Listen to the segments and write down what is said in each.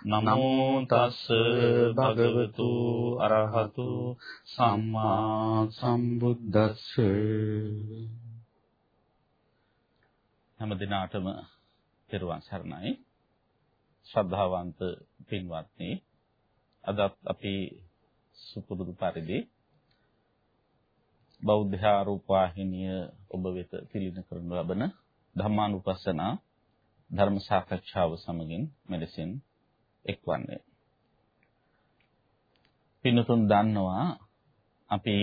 නමෝ තස් භගවතු අරහතු සම්මා සම්බුද්දස්ස. හැම දිනාටම පෙරවන් සරණයි. ශ්‍රද්ධාවන්ත පින්වත්නි අදත් අපි සුපුරුදු පරිදි බෞද්ධ ආරූප වාහිනිය ඔබ වෙත පිළින කරනු ලබන ධම්මානුපස්සනා ධර්ම සාකච්ඡාව සමගින් මෙලෙසින් එක්වන්නේ. පින්තුන් දන්නවා අපි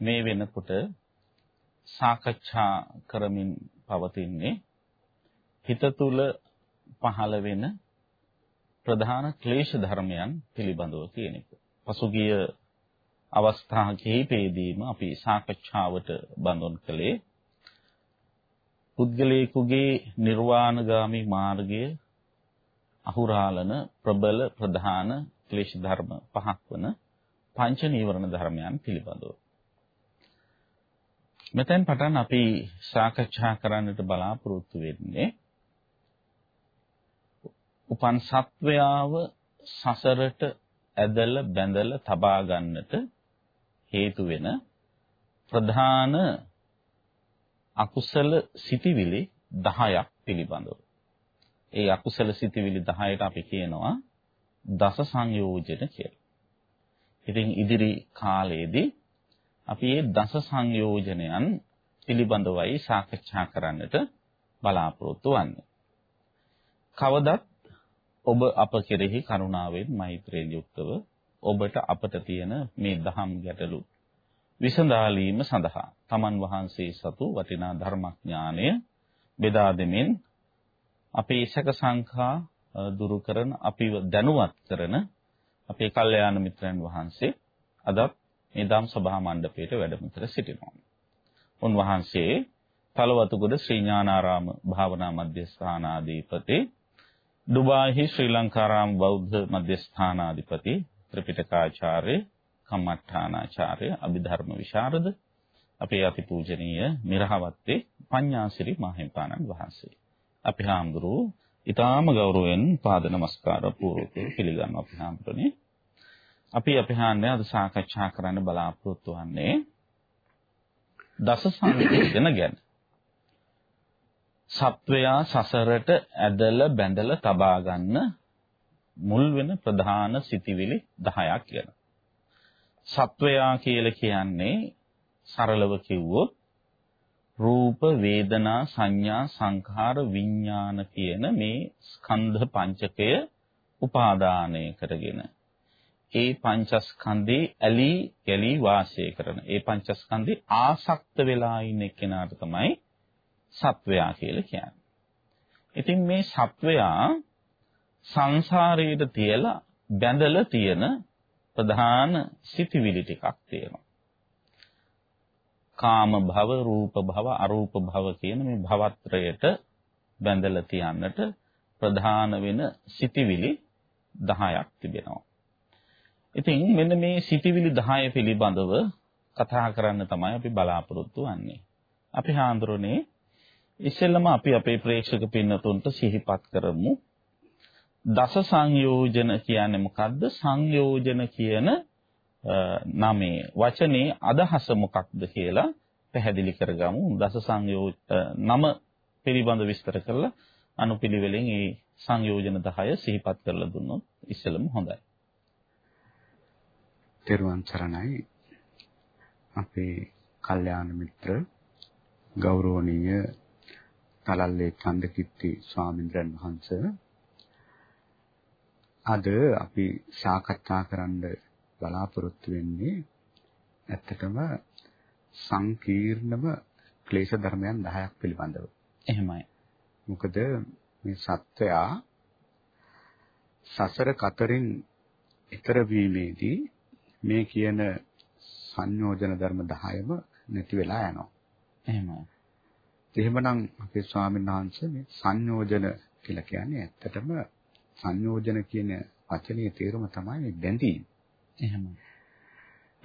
මේ වෙනකොට සාකච්ඡා කරමින් පවතින්නේ හිත තුල පහළ වෙන ප්‍රධාන ක්ලේශ ධර්මයන් පිළිබඳව කියන එක. පසුගිය අවස්ථා කිහිපෙදීම අපි සාකච්ඡාවට බඳුන් කළේ පුද්ගලයෙකුගේ නිර්වාණගාමි මාර්ගය අහුරාලන ප්‍රබල ප්‍රධාන ක්ලේශ ධර්ම පහක් වන පංච නීවරණ ධර්මයන් පිළිබඳව. මෙතෙන් පටන් අපි සාකච්ඡා කරන්නට බලාපොරොත්තු වෙන්නේ උපන් සත්වයාව සසරට ඇදලා බැඳලා තබා ගන්නට හේතු වෙන ප්‍රධාන අකුසල සිටිවිලි 10ක් පිළිබඳව. ඒ අකුසල සිතිවිලි 10ට අපි කියනවා දස සංයෝජන කියලා. ඉතින් ඉදිරි කාලයේදී අපි මේ දස සංයෝජනයන් පිළිබඳවයි සාකච්ඡා කරන්නට බලාපොරොත්තු වෙන්නේ. කවදත් ඔබ අප කෙරෙහි කරුණාවෙන් මෛත්‍රියෙන් යුක්තව ඔබට අපට තියෙන මේ දහම් ගැටලු විසඳාලීම සඳහා තමන් වහන්සේ සතු වටිනා ධර්මඥානය බෙදා දෙමින් අපේ සැක සංඛා දුරු කරන අපිව දැනුවත් කරන අපේ කල්යාණ මිත්‍රයන් වහන්සේ අදත් මේ ධම් සභා මණ්ඩපයේට වැඩම කර සිටිනවා. උන්වහන්සේ තලවතුගොඩ ශ්‍රී ඥානාරාම භාවනා මධ්‍යස්ථානාධිපති ඩුබායිහි ශ්‍රී ලංකාරාම බෞද්ධ මධ්‍යස්ථානාධිපති ත්‍රිපිටකාචාර්ය කම්මඨානාචාර්ය අභිධර්ම විශාරද අපේ අතිපූජනීය මිරහවත්තේ පඤ්ඤාසිරි මාහිම්පාණන් වහන්සේ අපි හාමුදුරුවෝ ඊටාම ගෞරවයෙන් පාද නමස්කාර පූර්වක පිළිගන්නවා අපි හාමුදුරනේ. අපි අපි හාන්නේ අද සාකච්ඡා කරන්න බලාපොරොත්තු වෙන්නේ දස සංකේතන ගැන. සත්වයා සසරට ඇදලා බැඳලා තබා ගන්න මුල් වෙන ප්‍රධාන සිතිවිලි 10ක් ගැන. සත්වයා කියලා කියන්නේ සරලව කිව්වොත් රූප වේදනා සංඥා සංඛාර විඥාන කියන මේ ස්කන්ධ පංචකය උපාදානය කරගෙන ඒ පංචස්කන්ධේ ඇලී ගැලී වාසය කරන ඒ පංචස්කන්ධේ ආසක්ත වෙලා ඉන්න කෙනාට තමයි සත්වයා කියලා කියන්නේ. ඉතින් මේ සත්වයා සංසාරයට තියලා බැඳලා තියෙන ප්‍රධාන සිතිවිලි ටිකක් තියෙනවා. කාම භව, රූප භව, අරූප භව කියන මේ භවත්‍රයට බැඳලා තියන්නට ප්‍රධාන වෙන සිටිවිලි 10ක් තිබෙනවා. ඉතින් මෙන්න මේ සිටිවිලි 10 පිළිබඳව කතා කරන්න තමයි අපි බලාපොරොත්තු වෙන්නේ. අපි හාඳුරන්නේ ඉස්සෙල්ලම අපි අපේ ප්‍රේක්ෂක පින්නතුන්ට සිහිපත් කරමු. දස සංයෝජන කියන්නේ මොකද්ද? සංයෝජන කියන නමේ වචනේ අදහස මොකක්ද කියලා පැහැදිලි කරගමු. දස සංයෝජ නම පිළිබඳ විස්තර කරලා අනුපිළිවෙලින් මේ සංයෝජන 10 සිහිපත් කරලා දුන්නොත් ඉස්සෙල්ලම හොඳයි. තෙරුවන් සරණයි. අපේ කල්යාණ මිත්‍ර ගෞරවනීය තලල්ලේ චන්දකිත්ති ස්වාමීන් වහන්සේ අද අපි සාකච්ඡා කරන්න බලාපොරොත්තු වෙන්නේ ඇත්තටම සංකීර්ණම ක්ලේශ ධර්මයන් 10ක් පිළිබඳව. එහෙමයි. මොකද මේ සත්වයා සසර කතරින් ඊතර වීමේදී මේ කියන සංයෝජන ධර්ම 10ම නැති වෙලා යනවා. එහෙමයි. එහෙමනම් අපේ ස්වාමීන් වහන්සේ මේ සංයෝජන කියලා කියන්නේ ඇත්තටම සංයෝජන කියන වචනේ තේරුම තමයි බැඳීම. එහෙමයි.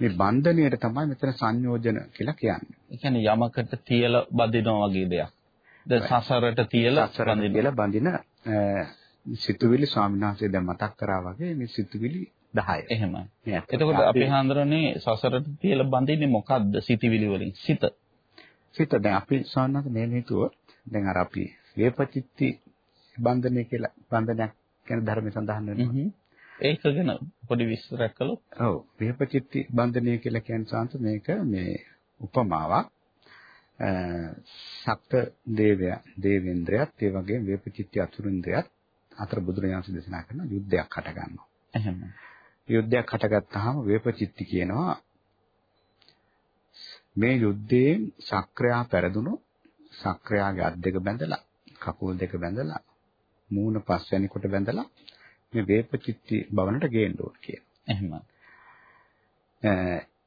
මේ බන්ධණයට තමයි මෙතන සංයෝජන කියලා කියන්නේ. ඒ කියන්නේ යමකට තියලා බඳිනවා වගේ දෙයක්. ද සසරට තියලා සසරට බඳින. කියලා බඳින සිතුවිලි ස්වාමීන් වහන්සේ දැන් මතක් කරා වගේ මේ සිතුවිලි 10. එහෙමයි. එතකොට අපි හඳුරන්නේ සසරට තියලා බඳින්නේ මොකද්ද? සිතිවිලි වලින්. සිත. සිත දැන් අපි සාන්නත මේ හේතුව දැන් අර අපි වේපචිත්ති බන්ධනය කියලා බන්ධනයක් කියන ධර්මයේ සඳහන් වෙනවා. ඒක ගැන පොඩි විස්තරයක් කළොත්. ඔව් වේපචිත්ති බන්ධනය කියලා කියන සාන්ත මේක මේ උපමාවක්. අ සක්ත දේවය දේවේන්ද්‍රයත් ඒ වගේම වේපචිත්ති අතුරුන්ද්‍රයත් අතර බුදුරජාණන් දේශනා කරන යුද්ධයක් හට ගන්නවා. එහෙම. යුද්ධයක් හටගත්තාම වේපචිත්ති කියනවා මේ යුද්ධයෙන් සක්‍රයා පෙරදුණු සක්‍රයාගේ අත් දෙක බැඳලා කකුල් දෙක බැඳලා මූණ පස්වැනි කොට බැඳලා මේ වේපචිත්ති භවනට ගේන්න ඕන කියන. එහෙම.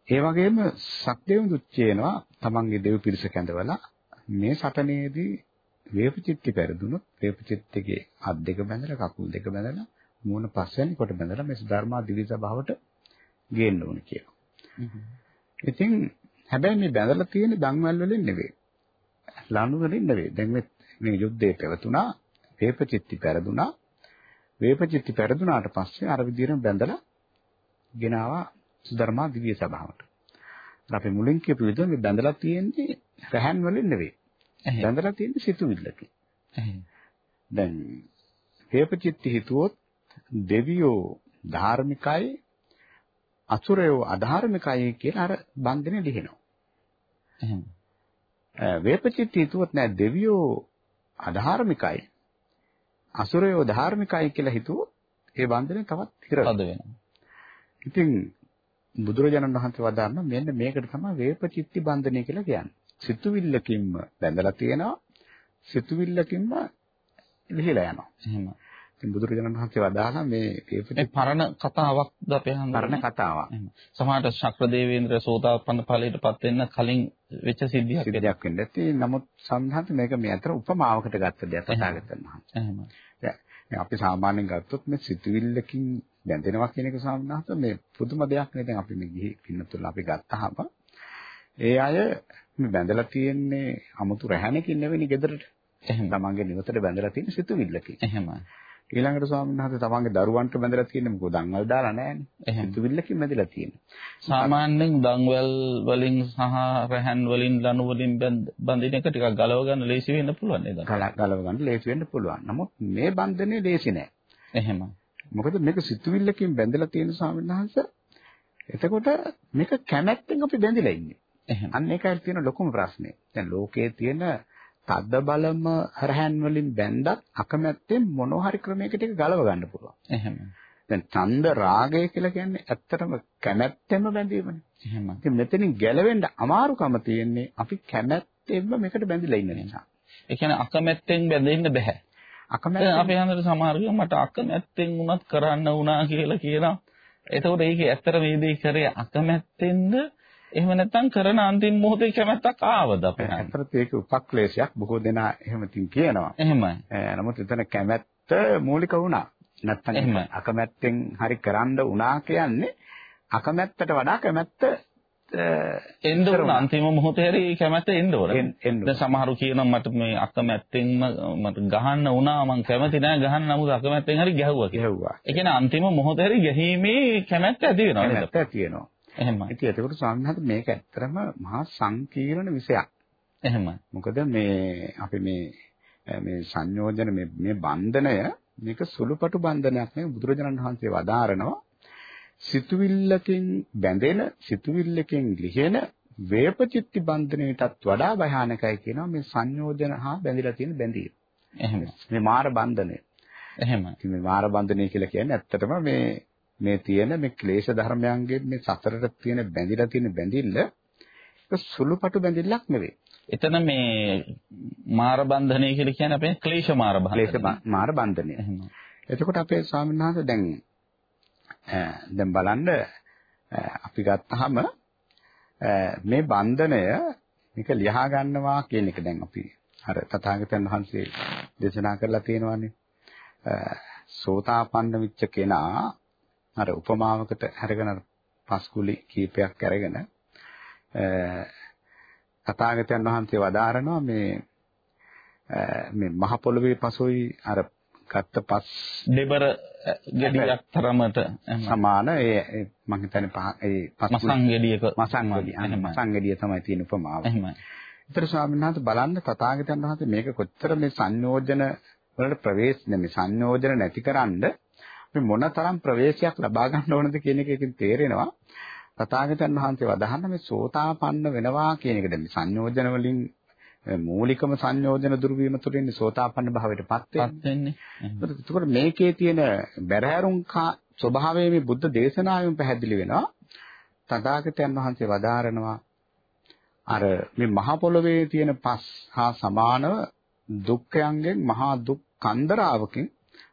ඒ වගේම සක්දේවඳුත් කියනවා තමන්ගේ දෙව් පිරිස කැඳවලා මේ සටනේදී වේපචිත්ති පෙරදුනොත් වේපචිත්තිගේ අත් දෙක බැඳලා කකුල් දෙක බැඳලා මූණ පස්වැනි කොට බැඳලා මේ ධර්මා දිවි සභාවට ගේන්න ඕන කියලා. ඉතින් හැබැයි මේ බැඳලා තියෙන්නේ දන්වැල් වලින් නෙවෙයි. ලණු වලින් නෙවෙයි. දැන් මේ මේ යුද්ධේ පැවතුණා, වේපචිත්ති පෙරදුනා. වේපචිත්ති පෙරදුනාට පස්සේ අර විදිහටම බැඳලා ගෙනාවා සුධර්මා දිව්‍ය සභාවට. අපි මුලින් කියපු විදිහ මේ බැඳලා තියෙන්නේ රැහන් වලින් නෙවෙයි. බැඳලා තියෙන්නේ සිතුවිල්ලකින්. දැන් වේපචිත්ති හිතුවොත් දෙවියෝ ධාර්මිකයි අසුරයෝ අධාර්මිකයි කියලා අර බන්ධනේ ලිහිනවා. එහෙම. වේපචිත්ති හිතුවොත් නෑ දෙවියෝ අධාර්මිකයි අසුරයෝ ධාර්මිකයි කියලා හිතුවොත් ඒ බන්ධනේ තවත් හිර වෙනවා. ඉතින් බුදුරජාණන් වහන්සේ වදාන්න මෙන්න මේකට තමයි වේපචිත්ති බන්ධනය කියලා කියන්නේ. සිතුවිල්ලකින්ම බැඳලා තියෙනවා සිතුවිල්ලකින්ම ලිහිලා යනවා. එහෙම. බුදුරජාණන් වහන්සේ වදාලා මේ වේපචිත්ති පරණ කතාවක්ද අපේ පරණ හඳුනන්නේ? කතාවක්. සමහරට ශක්‍රදේවේන්ද්‍ර සෝතාපන්න ඵලයටපත් වෙන්න කලින් වෙච්ච සිද්ධියක්. සිද්ධියක් වෙන්න ඇති. නමුත් සම්හත් මේක මේ අතර උපමාවකට ගත්ත දෙයක් තථාගතයන් වහන්සේ. එහෙම. දැන් අපි සාමාන්‍යයෙන් ගත්තොත් මේ සිතුවිල්ලකින් බැඳෙනවා කියන එක සාමාන්‍යත මේ පුදුම දෙයක් නේ. දැන් අපි මේ ගිහි පින්නතුල අපි ගත්තාම ඒ අය මේ බැඳලා තියෙන්නේ 아무තු රැහැනකින් නෙවෙයි ගෙදරට. එහෙම. තමන්ගේ නිවසට බැඳලා තියෙන සිතුවිල්ලකින්. එහෙම. ඊළඟට ස්වාමීන් වහන්සේ තමන්ගේ දරුවන්ට බැඳලා තියෙන්නේ මොකද දන්වල් දාලා නැහැනේ. එහෙම. සිතුවිල්ලකින් බැඳලා තියෙන්නේ. සාමාන්‍යයෙන් දන්වැල් වලින් සහ රැහන් වලින් ලණු වලින් බැඳ- බඳින එක ටිකක් ගලව ගන්න ලේසි වෙන්න පුළුවන් නේද? ගල- ගලව ගන්න ලේසි වෙන්න පුළුවන්. නමුත් මේ බන්ධනේ ලේසි නෑ. එහෙම. මොකද මේක සිතුවිල්ලකින් බැඳලා තියෙන ස්වාමීන් වහන්සේ එතකොට මේක කැමැත්තෙන් අපි බැඳිලා ඉන්නේ. එහෙම. අන්න ඒකයි තියෙන ලොකුම ප්‍රශ්නේ. දැන් ලෝකයේ තියෙන තද්ද බලම හරහන් වලින් බැඳත් අකමැත්තෙන් මොනවා හරි ක්‍රමයකට ඒක ගලව ගන්න පුළුවන්. එහෙම. දැන් ඡන්ද රාගය කියලා කියන්නේ ඇත්තටම කැමැත්තෙන්ම බැඳීමනේ. එහෙම. ඉතින් මෙතනින් ගැලවෙන්න අමාරුකම තියෙන්නේ අපි කැමැත්තෙන්ම මේකට බැඳිලා ඉන්න නිසා. ඒ කියන්නේ අකමැත්තෙන් බැඳෙන්න බෑ. අකමැත්තෙන් අපේ හන්දට සමහර වෙලාවට මට අකමැත්තෙන් වුණත් කරන්න වුණා කියලා කියනවා. එතකොට ඒකේ ඇත්තට මේ දේ කරේ අකමැත්තෙන්ද එහෙම නැත්නම් කරන අන්තිම මොහොතේ කැමැත්තක් ආවද අපේ? ඇත්තට ඒක උපක්ලේශයක් බොහෝ දෙනා එහෙම තින් කියනවා. එහෙමයි. නමුත් එතන කැමැත්ත මූලික වුණා. එහෙමයි. අකමැත්තෙන් හරි කරන්න වුණා කියන්නේ අකමැත්තට වඩා කැමැත්ත එන්න ඕන අන්තිම මොහොතේ හරි කැමැත්ත එන්න ඕන. දැන් සමහරු කියනවා මට මේ අකමැත්තෙන්ම මට ගහන්න වුණා මං කැමති නෑ ගහන්න නමුත් අකමැත්තෙන් හරි ගැහුවා කියලා. ගෙවුවා. ඒ කියන්නේ අන්තිම මොහොතේ හරි ගැහීමේ කැමැත්ත ඇති වෙනවා නේද? කැමැත්ත තියෙනවා. එහෙමයි. ඉතින් ස්වාමීන් වහන්සේ මේක ඇත්තටම මහා සංකීර්ණ විෂයක්. එහෙමයි. මොකද මේ අපි මේ මේ සංයෝජන මේ මේ බන්ධනය මේක සුළුපටු බන්ධනයක් නෙවෙයි බුදුරජාණන් වහන්සේ වදාරනවා සිතුවිල්ලකින් බැඳෙන සිතුවිල්ලකින් ලිහෙන වේපචිත්ති බන්ධනයටත් වඩා භයානකයි කියනවා මේ සංයෝජන හා බැඳිලා තියෙන බැඳීම. එහෙමයි. මේ මාර බන්ධනය. එහෙමයි. ඉතින් මේ මාර බන්ධනය කියලා කියන්නේ ඇත්තටම මේ මේ තියෙන මේ ක්ලේශ ධර්මයන්ගෙන් මේ සතරට තියෙන බැඳිලා තියෙන බැඳිල්ල සුළුපටු බැඳිල්ලක් නෙවෙයි. එතන මේ මාර බන්ධනය කියලා කියන්නේ අපේ ක්ලේශ මාර ක්ලේශ බන්ධනය. බ- මාර බන්ධනය. එතකොට අපේ ස්වාමීන් වහන්සේ දැන් දැන් බලන්න අපි ගත්තාම මේ බන්ධනය මේක ලියා ගන්නවා කියන එක දැන් අපි අර තථාගතයන් වහන්සේ දේශනා කරලා තියෙනවානේ. සෝතාපන්න වෙච්ච කෙනා අර උපමාවකට අරගෙන පස්කුලි කීපයක් අරගෙන තථාගතයන් වහන්සේ වදාරනවා මේ මේ මහ පොළවේ පසොයි අර ගත්ත පස් දෙබර ගෙඩියක් තරමට සමාන ඒ මම හිතන්නේ ඒ මසං ගෙඩියක මසං ගෙඩිය මසං ගෙඩිය තමයි තියෙන උපමාව. එහෙමයි. ඒතර ස්වාමීන් වහන්සේ බලන්න තථාගතයන් වහන්සේ මේක කොච්චර මේ සංයෝජන වලට ප්‍රවේශ මේ සංයෝජන නැතිකරන්න මේ මොනතරම් ප්‍රවේශයක් ලබා ගන්න ඕනද කියන එක එකෙන් තේරෙනවා. තථාගතයන් වහන්සේ වදහන්න මේ සෝතාපන්න වෙනවා කියන එක දැන් සංයෝජන වලින් මූලිකම සංයෝජන දුරු වීම තුළින් සෝතාපන්න භාවයටපත් වෙන්නේ. එතකොට මේකේ තියෙන බැරහැරුම් ස්වභාවය මේ බුද්ධ දේශනාවෙන් පැහැදිලි වෙනවා. තථාගතයන් වහන්සේ වදාරනවා අර මේ මහ පොළවේ තියෙන පස් හා සමානව දුක්ඛයන්ගෙන් මහා දුක් කන්දරාවකින්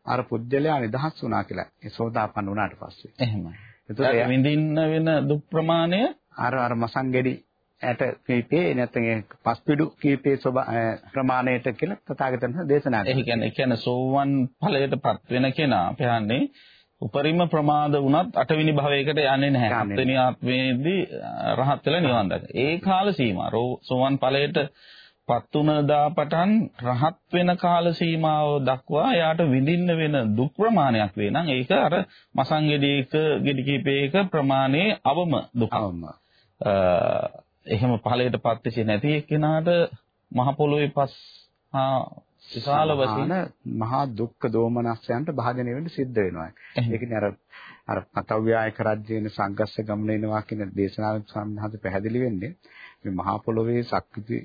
අර පුජ්‍යලයා නිදහස් වුණා කියලා. ඒ සෝදාපන්න වුණාට පස්සේ. එහෙමයි. එතකොට විඳින්න වෙන දුක් ප්‍රමාණය අර අර මසංගෙඩි ඇට කීපේ නැත්නම් ඒ පස්පිඩු කීපේ ප්‍රමාණයට කියලා තථාගතයන් දේශනා කළා. ඒ කියන්නේ ඒ කියන්නේ සෝවන් ඵලයටපත් වෙන කෙනා අපහන්නේ උපරිම ප්‍රමාද වුණත් අටවෙනි භවයකට යන්නේ නැහැ. හත්වෙනි ආත්මයේදී රහත් වෙලා නිවන් දකින. ඒ කාල සීමා සෝවන් ඵලයට පත් වුණ දා පටන් රහත් වෙන කාල සීමාව දක්වා එයාට විඳින්න වෙන දුක් ප්‍රමාණයක් වේ නම් ඒක අර මසංගෙඩියක ගෙඩි කීපයක ප්‍රමාණයේ අවම දුක. එහෙම ඵලයටපත් වෙච්ච නැති එක්කෙනාට මහ පොළොවේ පස් විශාල වශයෙන් මහා දුක්ඛ දෝමනස්යන්ට භාජනය වෙන්න සිද්ධ වෙනවා. ඒ කියන්නේ අර අර පතව්‍යායක රජ්‍යේන සංගස්ස ගමන එනවා කියන දේශනාවෙන් සම්හත පැහැදිලි වෙන්නේ මේ මහා පොළොවේ ශක්ති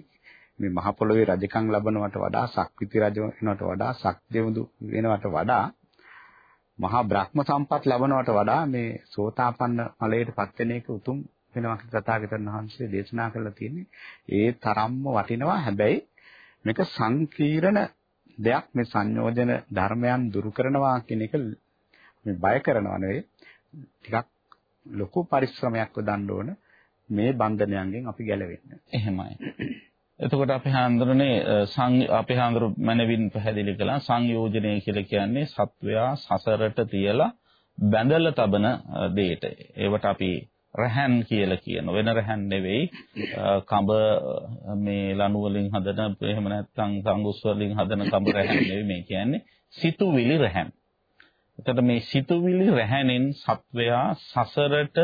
මේ මහ පොළොවේ රජකම් ලබනවට වඩා ශක්විති රජ වෙනවට වඩා ශක්තියමුදු වෙනවට වඩා මහා බ්‍රහ්ම සම්පත් ලබනවට වඩා මේ සෝතාපන්න ඵලයට පත් වෙන එක උතුම් වෙනවා කියලා තථාගතයන් වහන්සේ දේශනා කරලා තියෙන්නේ. ඒ තරම්ම වටිනවා. හැබැයි මේක සංකීර්ණ දෙයක් මේ සංයෝජන ධර්මයන් දුරු කරනවා කියන එක මේ බය කරනවා නෙවෙයි. ටිකක් ලොකු පරිශ්‍රමයක් යොදන්න ඕන මේ බන්ධනයන්ගෙන් අපි ගැලවෙන්න. එහෙමයි. එතකොට අපි හාන්දරනේ අපි හාන්දර මනවින් පැහැදිලි කළා සංයෝජනය කියලා කියන්නේ සත්වයා සසරට තියලා බැඳලා තබන දෙයට. ඒවට අපි රහන් කියලා කියන වෙන රහන් නෙවෙයි කඹ මේ ලණු වලින් හදන එහෙම නැත්නම් සංගුස් වලින් හදන කඹ රහන් නෙවෙයි මේ කියන්නේ සිතුවිලි රහන්. එතකොට මේ සිතුවිලි රහනෙන් සත්වයා සසරට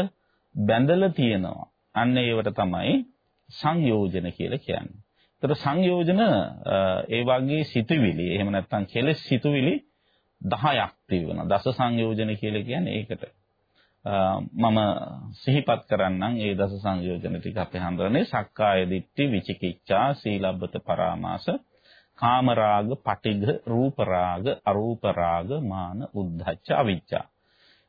බැඳලා තියෙනවා. අන්න ඒවට තමයි සංයෝජන කියලා කියන්නේ. ඒතර සංයෝජන ඒ වගේ සිතුවිලි එහෙම නැත්නම් කෙලෙස් සිතුවිලි 10ක් තිබෙනවා. දස සංයෝජන කියලා කියන්නේ ඒකට. මම සිහිපත් කරන්නම් ඒ දස සංයෝජන ටික අපේ හඳුනන්නේ සක්කාය දිට්ඨි විචිකිච්ඡා සීලබ්බත පරාමාස කාමරාග පටිඝ රූපරාග අරූපරාග මාන උද්ධච්ච අවිච්ඡා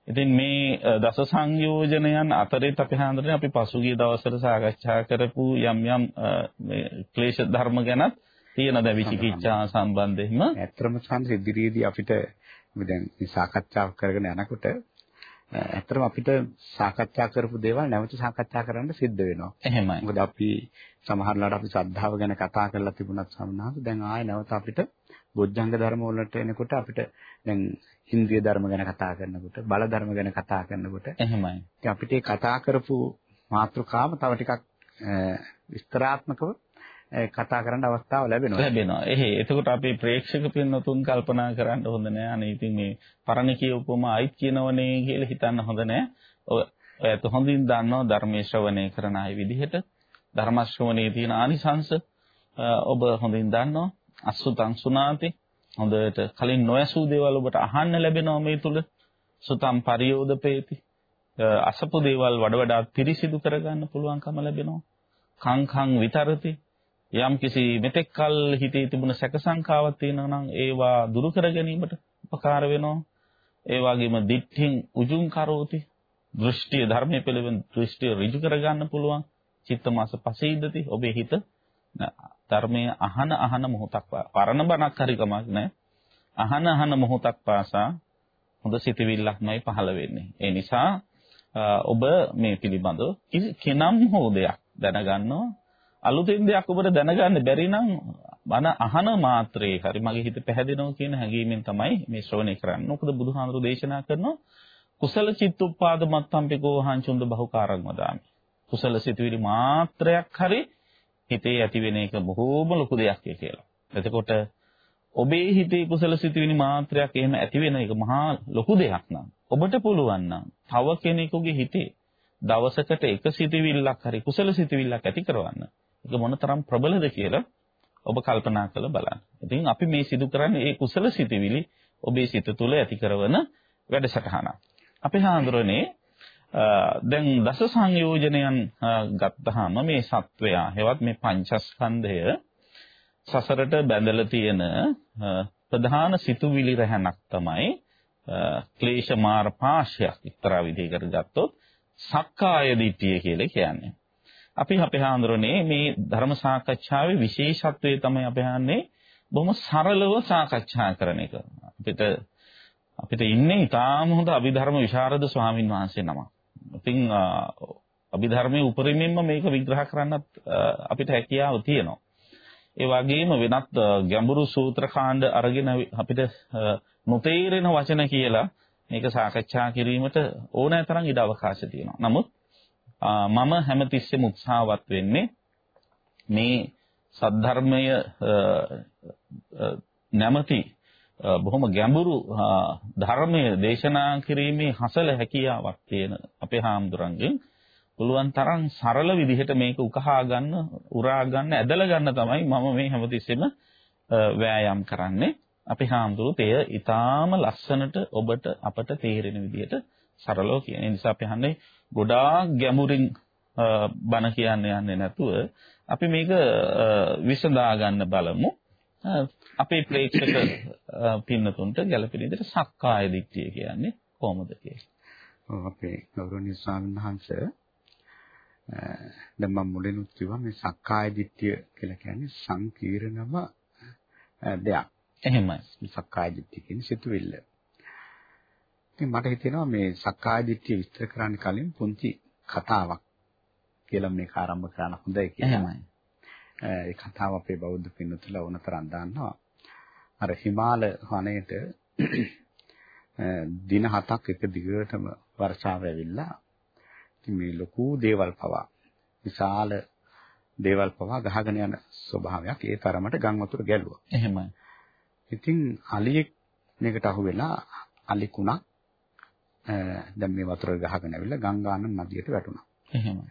ඉතින් මේ දස සංයෝජනයන් අතරේ අපි හඳුනන්නේ අපි පසුගිය දවස්වල සාකච්ඡා කරපු යම් යම් මේ ක්ලේශ ධර්ම ගැනත් තියෙන දැන් විචිකිච්ඡා සම්බන්ධයෙන්ම ඇත්තම සංස ඉදිරියේදී අපිට දැන් මේ සාකච්ඡා කරගෙන යනකොට ඇත්තටම අපිට සාකච්ඡා කරපු දේවල් නැවත සාකච්ඡා කරන්න සිද්ධ වෙනවා. එහෙමයි. මොකද අපි සමහරట్లాට අපි ශ්‍රද්ධාව ගැන කතා කරලා තිබුණත් සමහරවිට දැන් ආයෙ නැවත අපිට බොජ්ජංග ධර්ම වලට එනකොට අපිට දැන් ඉන්ද්‍රිය ධර්ම ගැන කතා කරනකොට බල ධර්ම ගැන කතා කරනකොට එහෙමයි. ඉතින් අපිට කතා කරපු මාතෘකාව තව ටිකක් විස්තරාත්මකව කතා කරන්න අවස්ථාව ලැබෙනවා. ලැබෙනවා. එහේ එතකොට අපේ ප්‍රේක්ෂක පින්නතුන් කල්පනා කරන්න හොඳ නෑ. අනේ ඉතින් මේ පරණ කියවපුවම අයිත් කියනවනේ කියලා හිතන්න හොඳ නෑ. ඔය ඔයත් හොඳින් දන්නවා ධර්මයේ ශ්‍රවණය කරන අය විදිහට ධර්ම ශ්‍රවණයේ තියෙන ආනිසංශ ඔබ හොඳින් දන්නවා. අසුතං සුනාති හොඳට කලින් නොයසූ දේවල් ඔබට අහන්න ලැබෙනවා මේ තුල. සුතම් පරියෝදපේති. අසපු දේවල් වඩ වඩා පිරිසිදු කරගන්න පුළුවන්කම ලැබෙනවා. කං විතරති යම් කිසි මෙතෙක් කල් හිතේ තිබුණ සැක සංකාවක් තියෙනවා නම් ඒවා දුරු කර ගැනීමට උපකාර වෙනවා. ඒ වගේම දිට්ඨින් උජුං කරෝති. දෘෂ්ටිය ධර්මයේ පිළිවෙන් දෘෂ්ටිය ඍජු කරගන්න පුළුවන්. චිත්තමාස පසීදති. ඔබේ හිත ධර්මයේ අහන අහන මොහොතක් පරණ බණක් හරි කමක් නැහැ. අහන අහන මොහොතක් පාසා හොඳ සිතවිල්ලක්මයි පහළ වෙන්නේ. ඒ නිසා ඔබ මේ පිළිබඳව කෙනම් හෝ දෙයක් දැනගන්නවා අලුතින් දෙයක් ඔබට දැනගන්න බැරි නම් බණ අහන මාත්‍රේ හරි මගේ හිත පැහැදෙනවා කියන හැඟීමෙන් තමයි මේ ශ්‍රවණය කරන්නේ. මොකද බුදුහාමුදුරු දේශනා කරනවා කුසල චිත්තුප්පාද මත්තම්පිකෝ හංචුන්ද බහුකාරං වදාමි. කුසල සිතුවිලි මාත්‍රයක් හරි හිතේ ඇති වෙන එක බොහෝම ලොකු දෙයක් කියලා. එතකොට ඔබේ හිතේ කුසල සිතුවිලි මාත්‍රයක් එහෙම ඇති වෙන එක මහා ලොකු දෙයක් නම් ඔබට පුළුවන් නම් තව කෙනෙකුගේ හිතේ දවසකට එක සිතුවිල්ලක් හරි කුසල සිතුවිල්ලක් ඇති කරවන්න. ඒක මොනතරම් ප්‍රබලද කියලා ඔබ කල්පනා කරලා බලන්න. ඉතින් අපි මේ සිදු කරන්නේ ඒ කුසල සිතුවිලි ඔබේ සිත තුළ ඇති කරන වැඩසටහනක්. අපි හාඳුරන්නේ දැන් දස සංයෝජනයන් ගත්තාම මේ සත්වයා හෙවත් මේ පංචස්කන්ධය සසරට බැඳලා තියෙන ප්‍රධාන සිතුවිලි රැහනක් තමයි ක්ලේශ මාර පාශයක් එක්තරා විදිහකට ගත්තොත් සක්කාය දිට්ඨිය කියලා කියන්නේ. අපි අපේ හාඳුරන්නේ මේ ධර්ම සාකච්ඡාවේ විශේෂත්වය තමයි අපි හන්නේ බොහොම සරලව සාකච්ඡා කරන එක. අපිට අපිට ඉන්නේ ඊටාම හොඳ අභිධර්ම විශාරද ස්වාමින් වහන්සේ නමක්. ඉතින් අභිධර්මයේ උපරිමයෙන්ම මේක විග්‍රහ කරන්නත් අපිට හැකියාව තියෙනවා. ඒ වගේම වෙනත් ගැඹුරු සූත්‍ර කාණ්ඩ අරගෙන අපිට නොතේරෙන වචන කියලා මේක සාකච්ඡා කිරීමට ඕනෑ තරම් ඉඩ අවකාශ තියෙනවා. නමුත් මම හැමතිස්සෙම උත්සාහවත් වෙන්නේ මේ සද්ධර්මය නැමැති බොහොම ගැඹුරු ධර්මයේ දේශනා කිරීමේ හසල හැකියාවක් තියෙන අපේ හාමුදුරන්ගෙන් පුළුවන් තරම් සරල විදිහට මේක උකහා ගන්න, උරා ගන්න, ඇදලා ගන්න තමයි මම මේ හැමතිස්සෙම වෑයම් කරන්නේ. අපේ හාමුදුරුවෝ එය ඊටාම ලස්සනට ඔබට අපට තේරෙන විදිහට සරලව කියන නිසා අපි හන්නේ ගොඩාක් ගැඹුරින් බණ කියන්න යන්නේ නැතුව අපි මේක විසඳා ගන්න බලමු. අපේ ප්‍රේක්ෂක පින්නතුන්ට ගැළපෙන විදිහට සක්කාය දිට්ඨිය කියන්නේ කොහොමද කියලා. අපේ ගෞරවනීය ස්වාමීන් වහන්සේ දැන් මම මුලින්ම කිව්වා මේ සක්කාය දිට්ඨිය කියලා කියන්නේ සංකීර්ණම දෙයක්. එහෙමයි. සක්කාය දිට්ඨිය කියන්නේ සිතුවිල්ල. ඉතින් මට හිතෙනවා මේ සක්කාය දිට්ඨිය විස්තර කරන්න කලින් පුංචි කතාවක් කියලා මේක ආරම්භ කරන්න හොඳයි කියලා. එහෙමයි. ඒ කතාව අපේ බෞද්ධ පින්නතුලා වුණතරන් දාන්නවා. අර හිමාල වනයේට දින හතක් එක දිගටම වර්ෂාව ඇවිල්ලා ඉතින් මේ ලොකු දේවල් පවා විශාල දේවල් පවා ගහගෙන යන ස්වභාවයක් ඒ තරමට ගම් වතුර ගැලුවා. එහෙමයි. ඉතින් අලියෙක් මේකට අහු වෙලා අලි කුණක් දැන් මේ වතුර ගහගෙන ඇවිල්ලා ගංගානන් නදියට වැටුණා. එහෙමයි.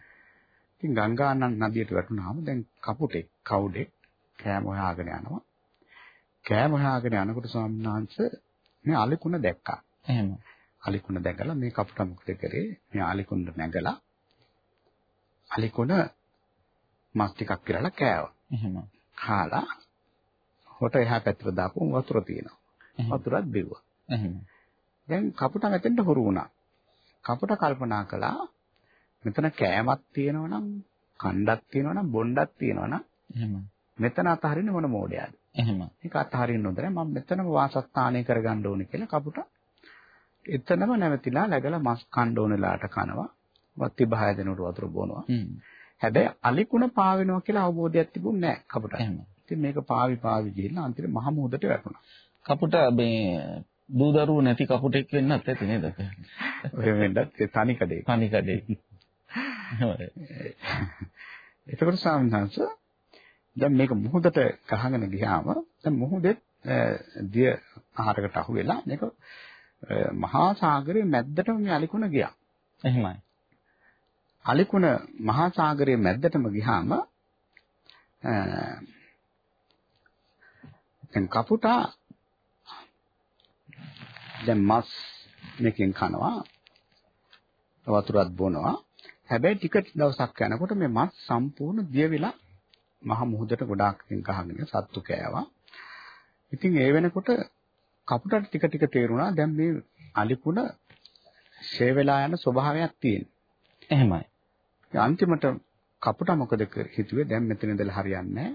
ඉතින් ගංගානන් නදියට වැටුණාම දැන් කපුටෙක් කවුඩෙක් කෑම හොයාගෙන යනවා. කෑම හොයාගෙන යනකොට ස්වාමීන් වහන්සේ මේ අලි කුණ දැක්කා. එහෙමයි. අලිකුණ දැකලා මේ කපුට මොකද කරේ? මේ අලිකුණ නැගලා අලිකුණ මස් ටිකක් කියලා කෑවා. එහෙම. කාලා හොට එහා පැත්තට දාපු වතුර තියෙනවා. වතුරත් බිව්වා. එහෙම. දැන් කපුට මෙතෙන්ට හුරු වුණා. කපුට කල්පනා කළා මෙතන කෑමක් තියෙනවා නම් කණ්ඩක් තියෙනවා නම් බොණ්ඩක් තියෙනවා නම් එහෙම. මෙතන අතහරින්න මොන මෝඩයද? එහෙම. ඒක අතහරින්න හොඳ නැහැ. මම මෙතනම වාසස්ථානය කරගන්න ඕනේ කියලා කපුට එතනම නැවතිලා läගලා මස් කන්න ඕන වෙලාවට කනවා. වත්ති බහය දෙනකොට වතුර බොනවා. හැබැයි අලිකුණ පාවෙනවා කියලා අවබෝධයක් තිබුණේ නැහැ කපුට. එහෙම. ඉතින් මේක පාවි පාවි ගිහිල්ලා අන්තිමට මහ මුහුදට වැටුණා. කපුට මේ දූදරුව නැති කපුටෙක් වෙන්නත් ඇති නේද? ඔය වෙන්නත් තනි කඩේ. තනි කඩේ. එතකොට සාමහන්ස දැන් මේක මුහුදට ගහගෙන ගියාම දැන් මුහුදෙත් දිය ආහාරකට අහු වෙලා මේක මහා සාගරයේ මැද්දටම මේ අලිකුණ ගියා. එහෙමයි. අලිකුණ මහා සාගරයේ මැද්දටම ගියාම දැන් කපුටා දැන් මස් මේකෙන් කනවා වතුරත් බොනවා හැබැයි ටික දවසක් යනකොට මේ මස් සම්පූර්ණ දිය වෙලා මහ මුහුදට ගොඩාක් ගහගෙන සත්තු කෑවා. ඉතින් ඒ වෙනකොට කපුටට ටික ටික තේරුණා. දැන් මේ අලිකුණ ෂේ වෙලා යන ස්වභාවයක් තියෙන. එහෙමයි. අන්තිමට කපුට මොකද හිතුවේ? දැන් මෙතන ඉඳලා හරියන්නේ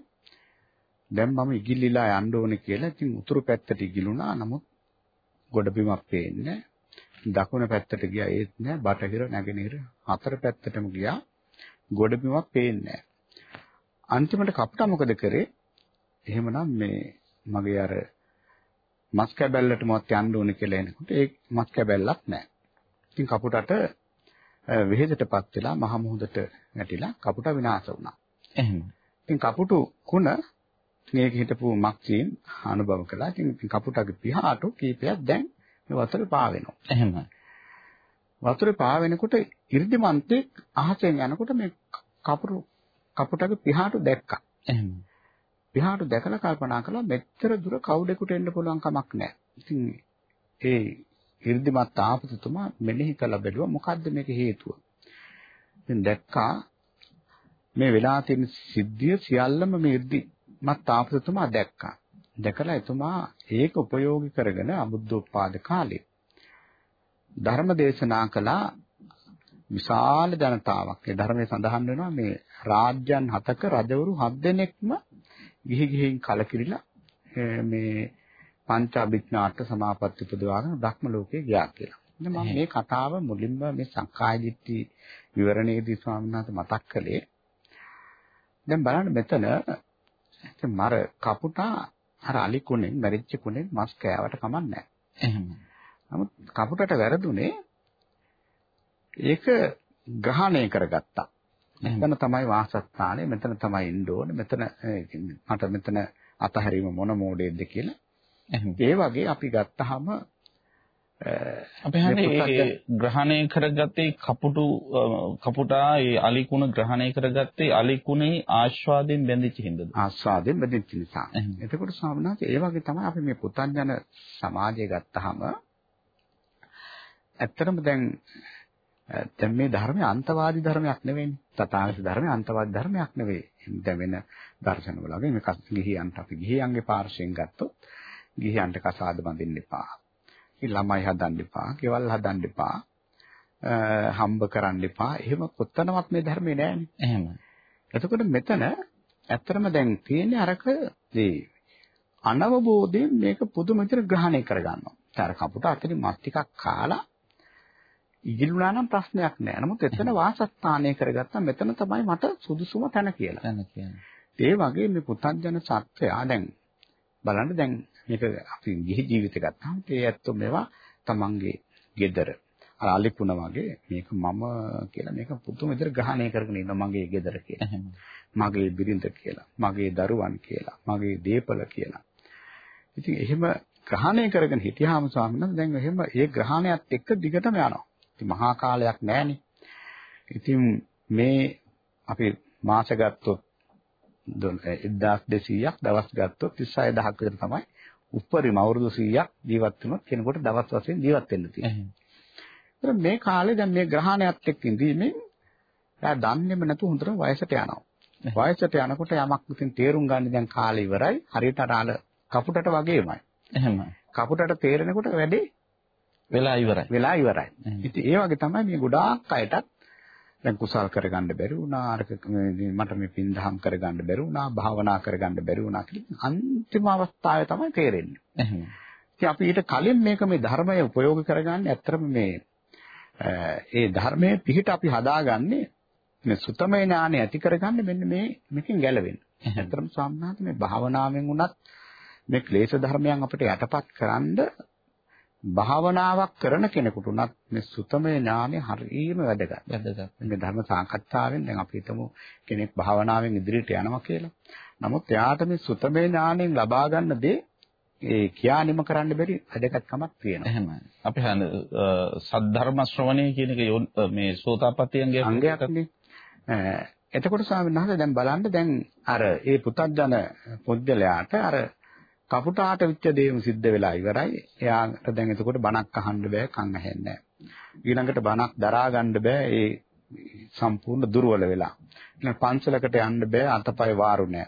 දැන් මම ඉගිල්ලිලා යන්න ඕනේ කියලා ඉතින් උතුරු පැත්තට ඉගිලුණා. නමුත් ගොඩබිමක් පේන්නේ දකුණ පැත්තට ගියා. ඒත් නෑ බටහිර නැගෙනහිර හතර පැත්තටම ගියා ගොඩබිමක් පේන්නේ අන්තිමට කපුටා මොකද කරේ? එහෙමනම් මේ මගේ අර මස් කැබැල්ලට මොකක් යන්න ඕනේ කියලා එනකොට ඒ මස් කැබැල්ලක් නැහැ. ඉතින් කපුටට වෙහෙසටපත් වෙලා මහ මුහුදට වැටිලා කපුටා විනාශ වුණා. එහෙම. ඉතින් කපුටු කුණ මේක හිටපු මක්චීන් අනුභව කළා. ඉතින් කපුටගේ පිහාටු කීපයක් දැන් මේ වතුරේ පාවෙනවා. එහෙම. වතුරේ පාවෙනකොට 이르දිමන්තේ අහසෙන් යනකොට මේ කපුරු කපුටගේ පිහාටු දැක්කා. එහෙම. පිහාටු දැකලා කල්පනා කළා මෙච්චර දුර කවුඩෙකුට එන්න පුළුවන් කමක් නැහැ. ඉතින් ඒ 이르දිමත් ආපතතුමා මෙනෙහි කළ බැලුවා මොකද්ද මේක හේතුව? ඉතින් දැක්කා මේ වෙලා තියෙන සිද්ධිය සියල්ලම මේ ඉර්ධිමත් තාපසතුමා දැක්කා. දැකලා එතුමා ඒක උපයෝගී කරගෙන අමුද්දෝපාද කාලේ ධර්ම දේශනා කළා විශාල ජනතාවක්. ඒ ධර්මයේ සඳහන් වෙනවා මේ රාජ්‍යයන් හතක රජවරු හත් දෙනෙක්ම ගිහි ගිහින් කලකිරිලා මේ පංච අභිඥාට සමාපatti උපදවාගෙන බ්‍රහ්ම ලෝකේ ගියා කියලා. මම මේ කතාව මුලින්ම මේ සංකාය දිට්ඨි විවරණයේදී ස්වාමීන් වහන්සේ මතක් කළේ. දැන් බලන්න මෙතන මර කපුටා අර අලි කුණෙන් මැරිච්ච කුණෙන් මස් කෑවට කමක් නැහැ. එහෙම. නමුත් කපුටට වැරදුනේ ඒක ග්‍රහණය කරගත්තා. මෙතන තමයි වාසස්ථානය, මෙතන තමයි ඉන්න ඕනේ, මෙතන මට මෙතන අතහැරීම මොන මෝඩෙද්ද කියලා. ඒ වගේ අපි ගත්තාම අපි හන්නේ ග්‍රහණය කරගත්තේ කපුටු කපුටා ඒ අලිකුණ ග්‍රහණය කරගත්තේ අලිකුණේ ආස්වාදයෙන් බැඳිච්ච හින්දාද ආස්වාදයෙන් බැඳිච්ච නිසා එතකොට ස්වාමීන් වහන්සේ ඒ වගේ තමයි අපි මේ පුතඥන සමාජය ගත්තාම ඇත්තටම දැන් දැන් මේ ධර්මය අන්තවාදී ධර්මයක් නෙවෙයිනේ. තථාගත ධර්මය අන්තවාදී ධර්මයක් නෙවෙයි. දැන් වෙන දර්ශනවල වගේ මේක ගිහියන්ට අපි ගිහියන්ගේ පාර්ශ්වයෙන් ගත්තොත් ගිහියන්ට කසාද බඳින්න එපා. ඉතින් ළමයි හදන්න එපා, ගෙවල් හදන්න එපා. හම්බ කරන්න එපා. එහෙම කොත්තනවත් මේ ධර්මේ නෑනේ. එහෙම. එතකොට මෙතන ඇත්තටම දැන් තියෙන්නේ අරක මේ අනවබෝධයෙන් මේක පුදුම විදිහට ග්‍රහණය කරගන්නවා. අර කපුට අතරින් මත් ටිකක් කාලා ඉගිලුණා නම් ප්‍රශ්නයක් නෑ. නමුත් එතන වාසස්ථානය කරගත්තා මෙතන තමයි මට සුදුසුම තැන කියලා. තැන කියන්නේ. ඒ වගේ මේ පුතඥන සත්‍යය දැන් බලන්න දැන් මේක අපි ගිහි ජීවිතය ගත්තාම ඒ ඇත්තෝ මේවා තමන්ගේ gedara අර අලිපුණ වගේ මේක මම කියලා මේක පුදුම විදිහට ග්‍රහණය කරගෙන ඉන්නවා මගේ gedara කියලා. මගේ බිරිඳ කියලා, මගේ දරුවන් කියලා, මගේ දීපල කියලා. ඉතින් එහෙම ග්‍රහණය කරගෙන හිටියාම ස්වාමීන් වහන්සේ දැන් එහෙම ඒ ග්‍රහණයත් එක්ක දිගටම යනවා. ඉතින් මහා කාලයක් නැහැනේ. ඉතින් මේ අපි මාස ගත්තොත් 1200ක් දවස් ගත්තොත් 36000ක් විතර තමයි උපරිම අවුරුදු 100ක් ජීවත් වුණොත් කෙනෙකුට දවස් වශයෙන් ජීවත් වෙන්න තියෙනවා. මේ කාලේ දැන් මේ ග්‍රහණයත් එක්ක ඉඳීමෙන් එයා දන්නේම නැතු හොඳට වයසට යනවා. වයසට යනකොට යමක් ඉතින් තේරුම් ගන්න දැන් කාලේ ඉවරයි. හරියට අර කපුටට වගේමයි. එහෙම. කපුටට තේරෙනකොට වැඩේ වෙලා ඉවරයි. වෙලා ඉවරයි. ඉතින් ඒ වගේ තමයි මේ ගොඩාක් අයටත් දැන් කුසල් කරගන්න බැරි වුණා අරක මට මේ පින්දහම් කරගන්න බැරි වුණා භාවනා කරගන්න බැරි වුණා කියලා අන්තිම අවස්ථාවේ තමයි තේරෙන්නේ. එහෙම. ඉතින් අපි ඊට කලින් මේක මේ ධර්මය උපයෝග කරගන්නේ ඇත්තටම මේ ඒ ධර්මයේ පිහිට අපි හදාගන්නේ මේ සුතමේ ඥානය ඇති කරගන්න මෙන්න මේ මේකෙන් ගැලවෙන්න. ඇත්තටම සම්මාත මේ භාවනාවෙන් උනත් මේ ක්ලේශ ධර්මයන් අපිට යටපත් කරන්න භාවනාවක් කරන කෙනෙකුට උනත් මේ සුතමේ ඥානෙ හරියම වැදගත්. වැදගත්. මේ ධර්ම සාකච්ඡාවෙන් දැන් අපි හිතමු කෙනෙක් භාවනාවෙන් ඉදිරියට යනවා කියලා. නමුත් එයාට මේ සුතමේ ඥාණයෙන් ලබා ගන්න දේ ඒ කියානිම කරන්න බැරි වැදගත්කමක් තියෙනවා. එහෙමයි. අපි හන සද්ධර්ම ශ්‍රවණය කියන එක මේ සෝතාපට්ටියන්ගේ අංගයක්නේ. එතකොට ස්වාමීන් වහන්සේ දැන් බලන්න දැන් අර ඒ පුතත්ජන පුද්ගලයාට අර කපුටාට විච්ච දේම සිද්ධ වෙලා ඉවරයි. එයාට දැන් එතකොට බණක් අහන්න බෑ, කන් ඇහෙන්නේ ඊළඟට බණක් දරා ගන්න බෑ, ඒ සම්පූර්ණ දුර්වල වෙලා. ඊළඟ පන්සලකට යන්න බෑ, අතපය වාරු නෑ.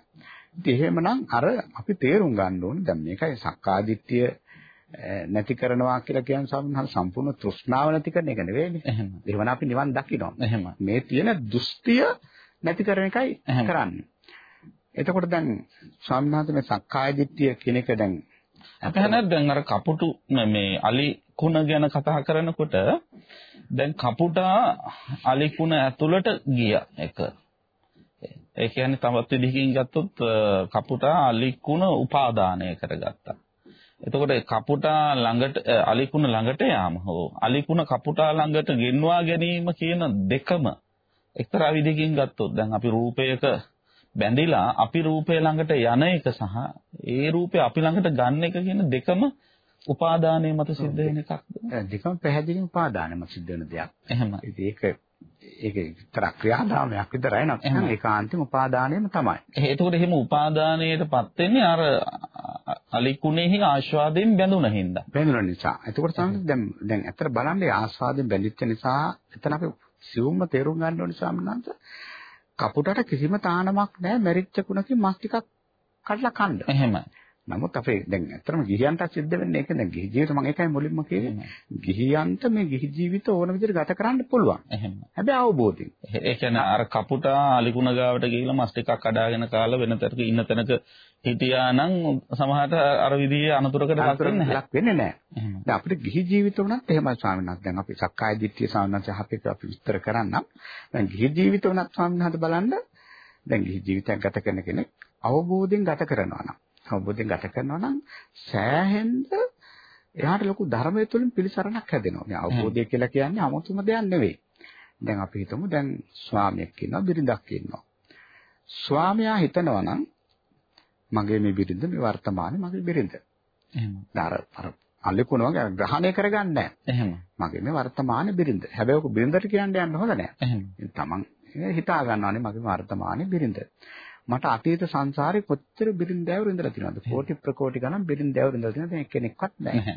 ඉතින් එහෙමනම් අර අපි තේරුම් ගන්න ඕනේ දැන් මේකයි සක්කාදිට්ඨිය නැති කරනවා කියලා කියන්නේ සම්හල් සම්පූර්ණ තෘෂ්ණාව නැති කරන එක නෙවෙයිනේ. එහෙම. ඒවන අපි නිවන් දකිනවා. එහෙම. මේ තියෙන දෘෂ්ටිය නැති කරන එකයි කරන්නේ. එතකොට දැන් ස්වාමීන් වහන්සේ මේ සක්කාය දිට්ඨිය කියන එක දැන් අපි හන්නේ දැන් අර කපුටු මේ අලි කුණ ගැන කතා කරනකොට දැන් කපුටා අලි කුණ ඇතුළට ගියා එක. ඒ කියන්නේ තවත් විදිහකින් ගත්තොත් අ, කපුටා අලිකුණ උපාදානය කරගත්තා. එතකොට ඒ කපුටා ළඟට අ, අලිකුණ ළඟට යාම හෝ අලිකුණ කපුටා ළඟට ගෙන්වා ගැනීම කියන දෙකම එක්තරා විදිහකින් ගත්තොත් දැන් අපි රූපයක බැඳිලා අපි රූපය ළඟට යන එක සහ ඒ රූපය අපි ළඟට ගන්න එක කියන දෙකම උපාදානයේ මත සිද්ධ වෙන එකක්ද? දෙකම පැහැදිලිව උපාදානෙම සිද්ධ වෙන දෙයක්. එහෙම. ඉතින් ඒක ඒක විතර ක්‍රියාදාමයක් විතරයි නැත්නම්. ඒකාන්තම උපාදානයම තමයි. එතකොට එහෙම උපාදානයටපත් වෙන්නේ අර අලිකුණෙහි ආස්වාදයෙන් බැඳුන හින්දා. බැඳුන නිසා. එතකොට තමයි දැන් දැන් ඇත්තට බලන්නේ ආස්වාදයෙන් බැඳිච්ච නිසා එතන අපි සිවුම්ම තේරුම් ගන්න ඕනේ ස්වාමීන් කපුටට කිසිම තානමක් නැහැ මැරිච්ච කුණකින් මස් ටිකක් කඩලා කන්න. එහෙමයි. නමුත් අපේ දැන් ඇත්තටම ගිහියන්ට සිද්ධ වෙන්නේ ඒක දැන් ගිහි ජීවිත මම ඒකයි මුලින්ම කිව්වේ. ගිහියන්ට මේ ගිහි ජීවිත ඕන විදිහට ගත කරන්න පුළුවන්. එහෙම. හැබැයි අවබෝධයෙන්. ඒ කියන්නේ අර කපුටා අලිකුණ ගාවට ගිහිල්ලා මස් ටිකක් කඩාගෙන කාලා වෙන තැනක ඉන්න තැනක හිටියා නම් සමහරට අර විදිහේ අනතුරකට ලක් වෙන්නේ නැහැ. ලක් වෙන්නේ නැහැ. දැන් අපිට ගිහි ජීවිත උනත් එහෙමයි ස්වාමීන් වහන්සේ. දැන් අපි සක්කාය දිට්ඨිය ස්වාමීන් වහන්සේ අපිට අපි විස්තර කරන්නම්. දැන් ගිහි ජීවිත උනත් ස්වාමීන් වහන්සේ බලන්න දැන් ගිහි ජීවිතයක් ගත කරන කෙනෙක් අවබෝධයෙන් ගත කරනවා නම් අවබෝධයෙන් ගත කරනවා නම් සෑහෙන්න එයාට ලොකු ධර්මයේ තුලින් පිළිසරණක් හැදෙනවා. මේ අවබෝධය කියලා කියන්නේ 아무තුම දෙයක් නෙවෙයි. දැන් අපි හිතමු දැන් ස්වාමියෙක් ඉන්නවා බිරිඳක් ඉන්නවා. ස්වාමියා හිතනවා නම් මගේ මේ බිරිඳ මේ වර්තමානයේ මගේ බිරිඳ. එහෙම. අර අර අල්ලකුණ වගේ ග්‍රහණය කරගන්නේ නැහැ. එහෙම. මගේ මේ වර්තමාන බිරිඳ. හැබැයි ඔක බිරිඳට කියන්න යන්න හොඳ නැහැ. එහෙම. තමන් හිතා ගන්නවානේ මගේ වර්තමාන බිරිඳ. මට අතීත සංසාරේ කොච්චර බිරිඳෑවරු ඉඳලා තියෙනවද? කෝටි ප්‍රකෝටි ගණන් බිරිඳෑවරු ඉඳලා තියෙනවද? දැන් එක්කෙනෙක්වත් නැහැ.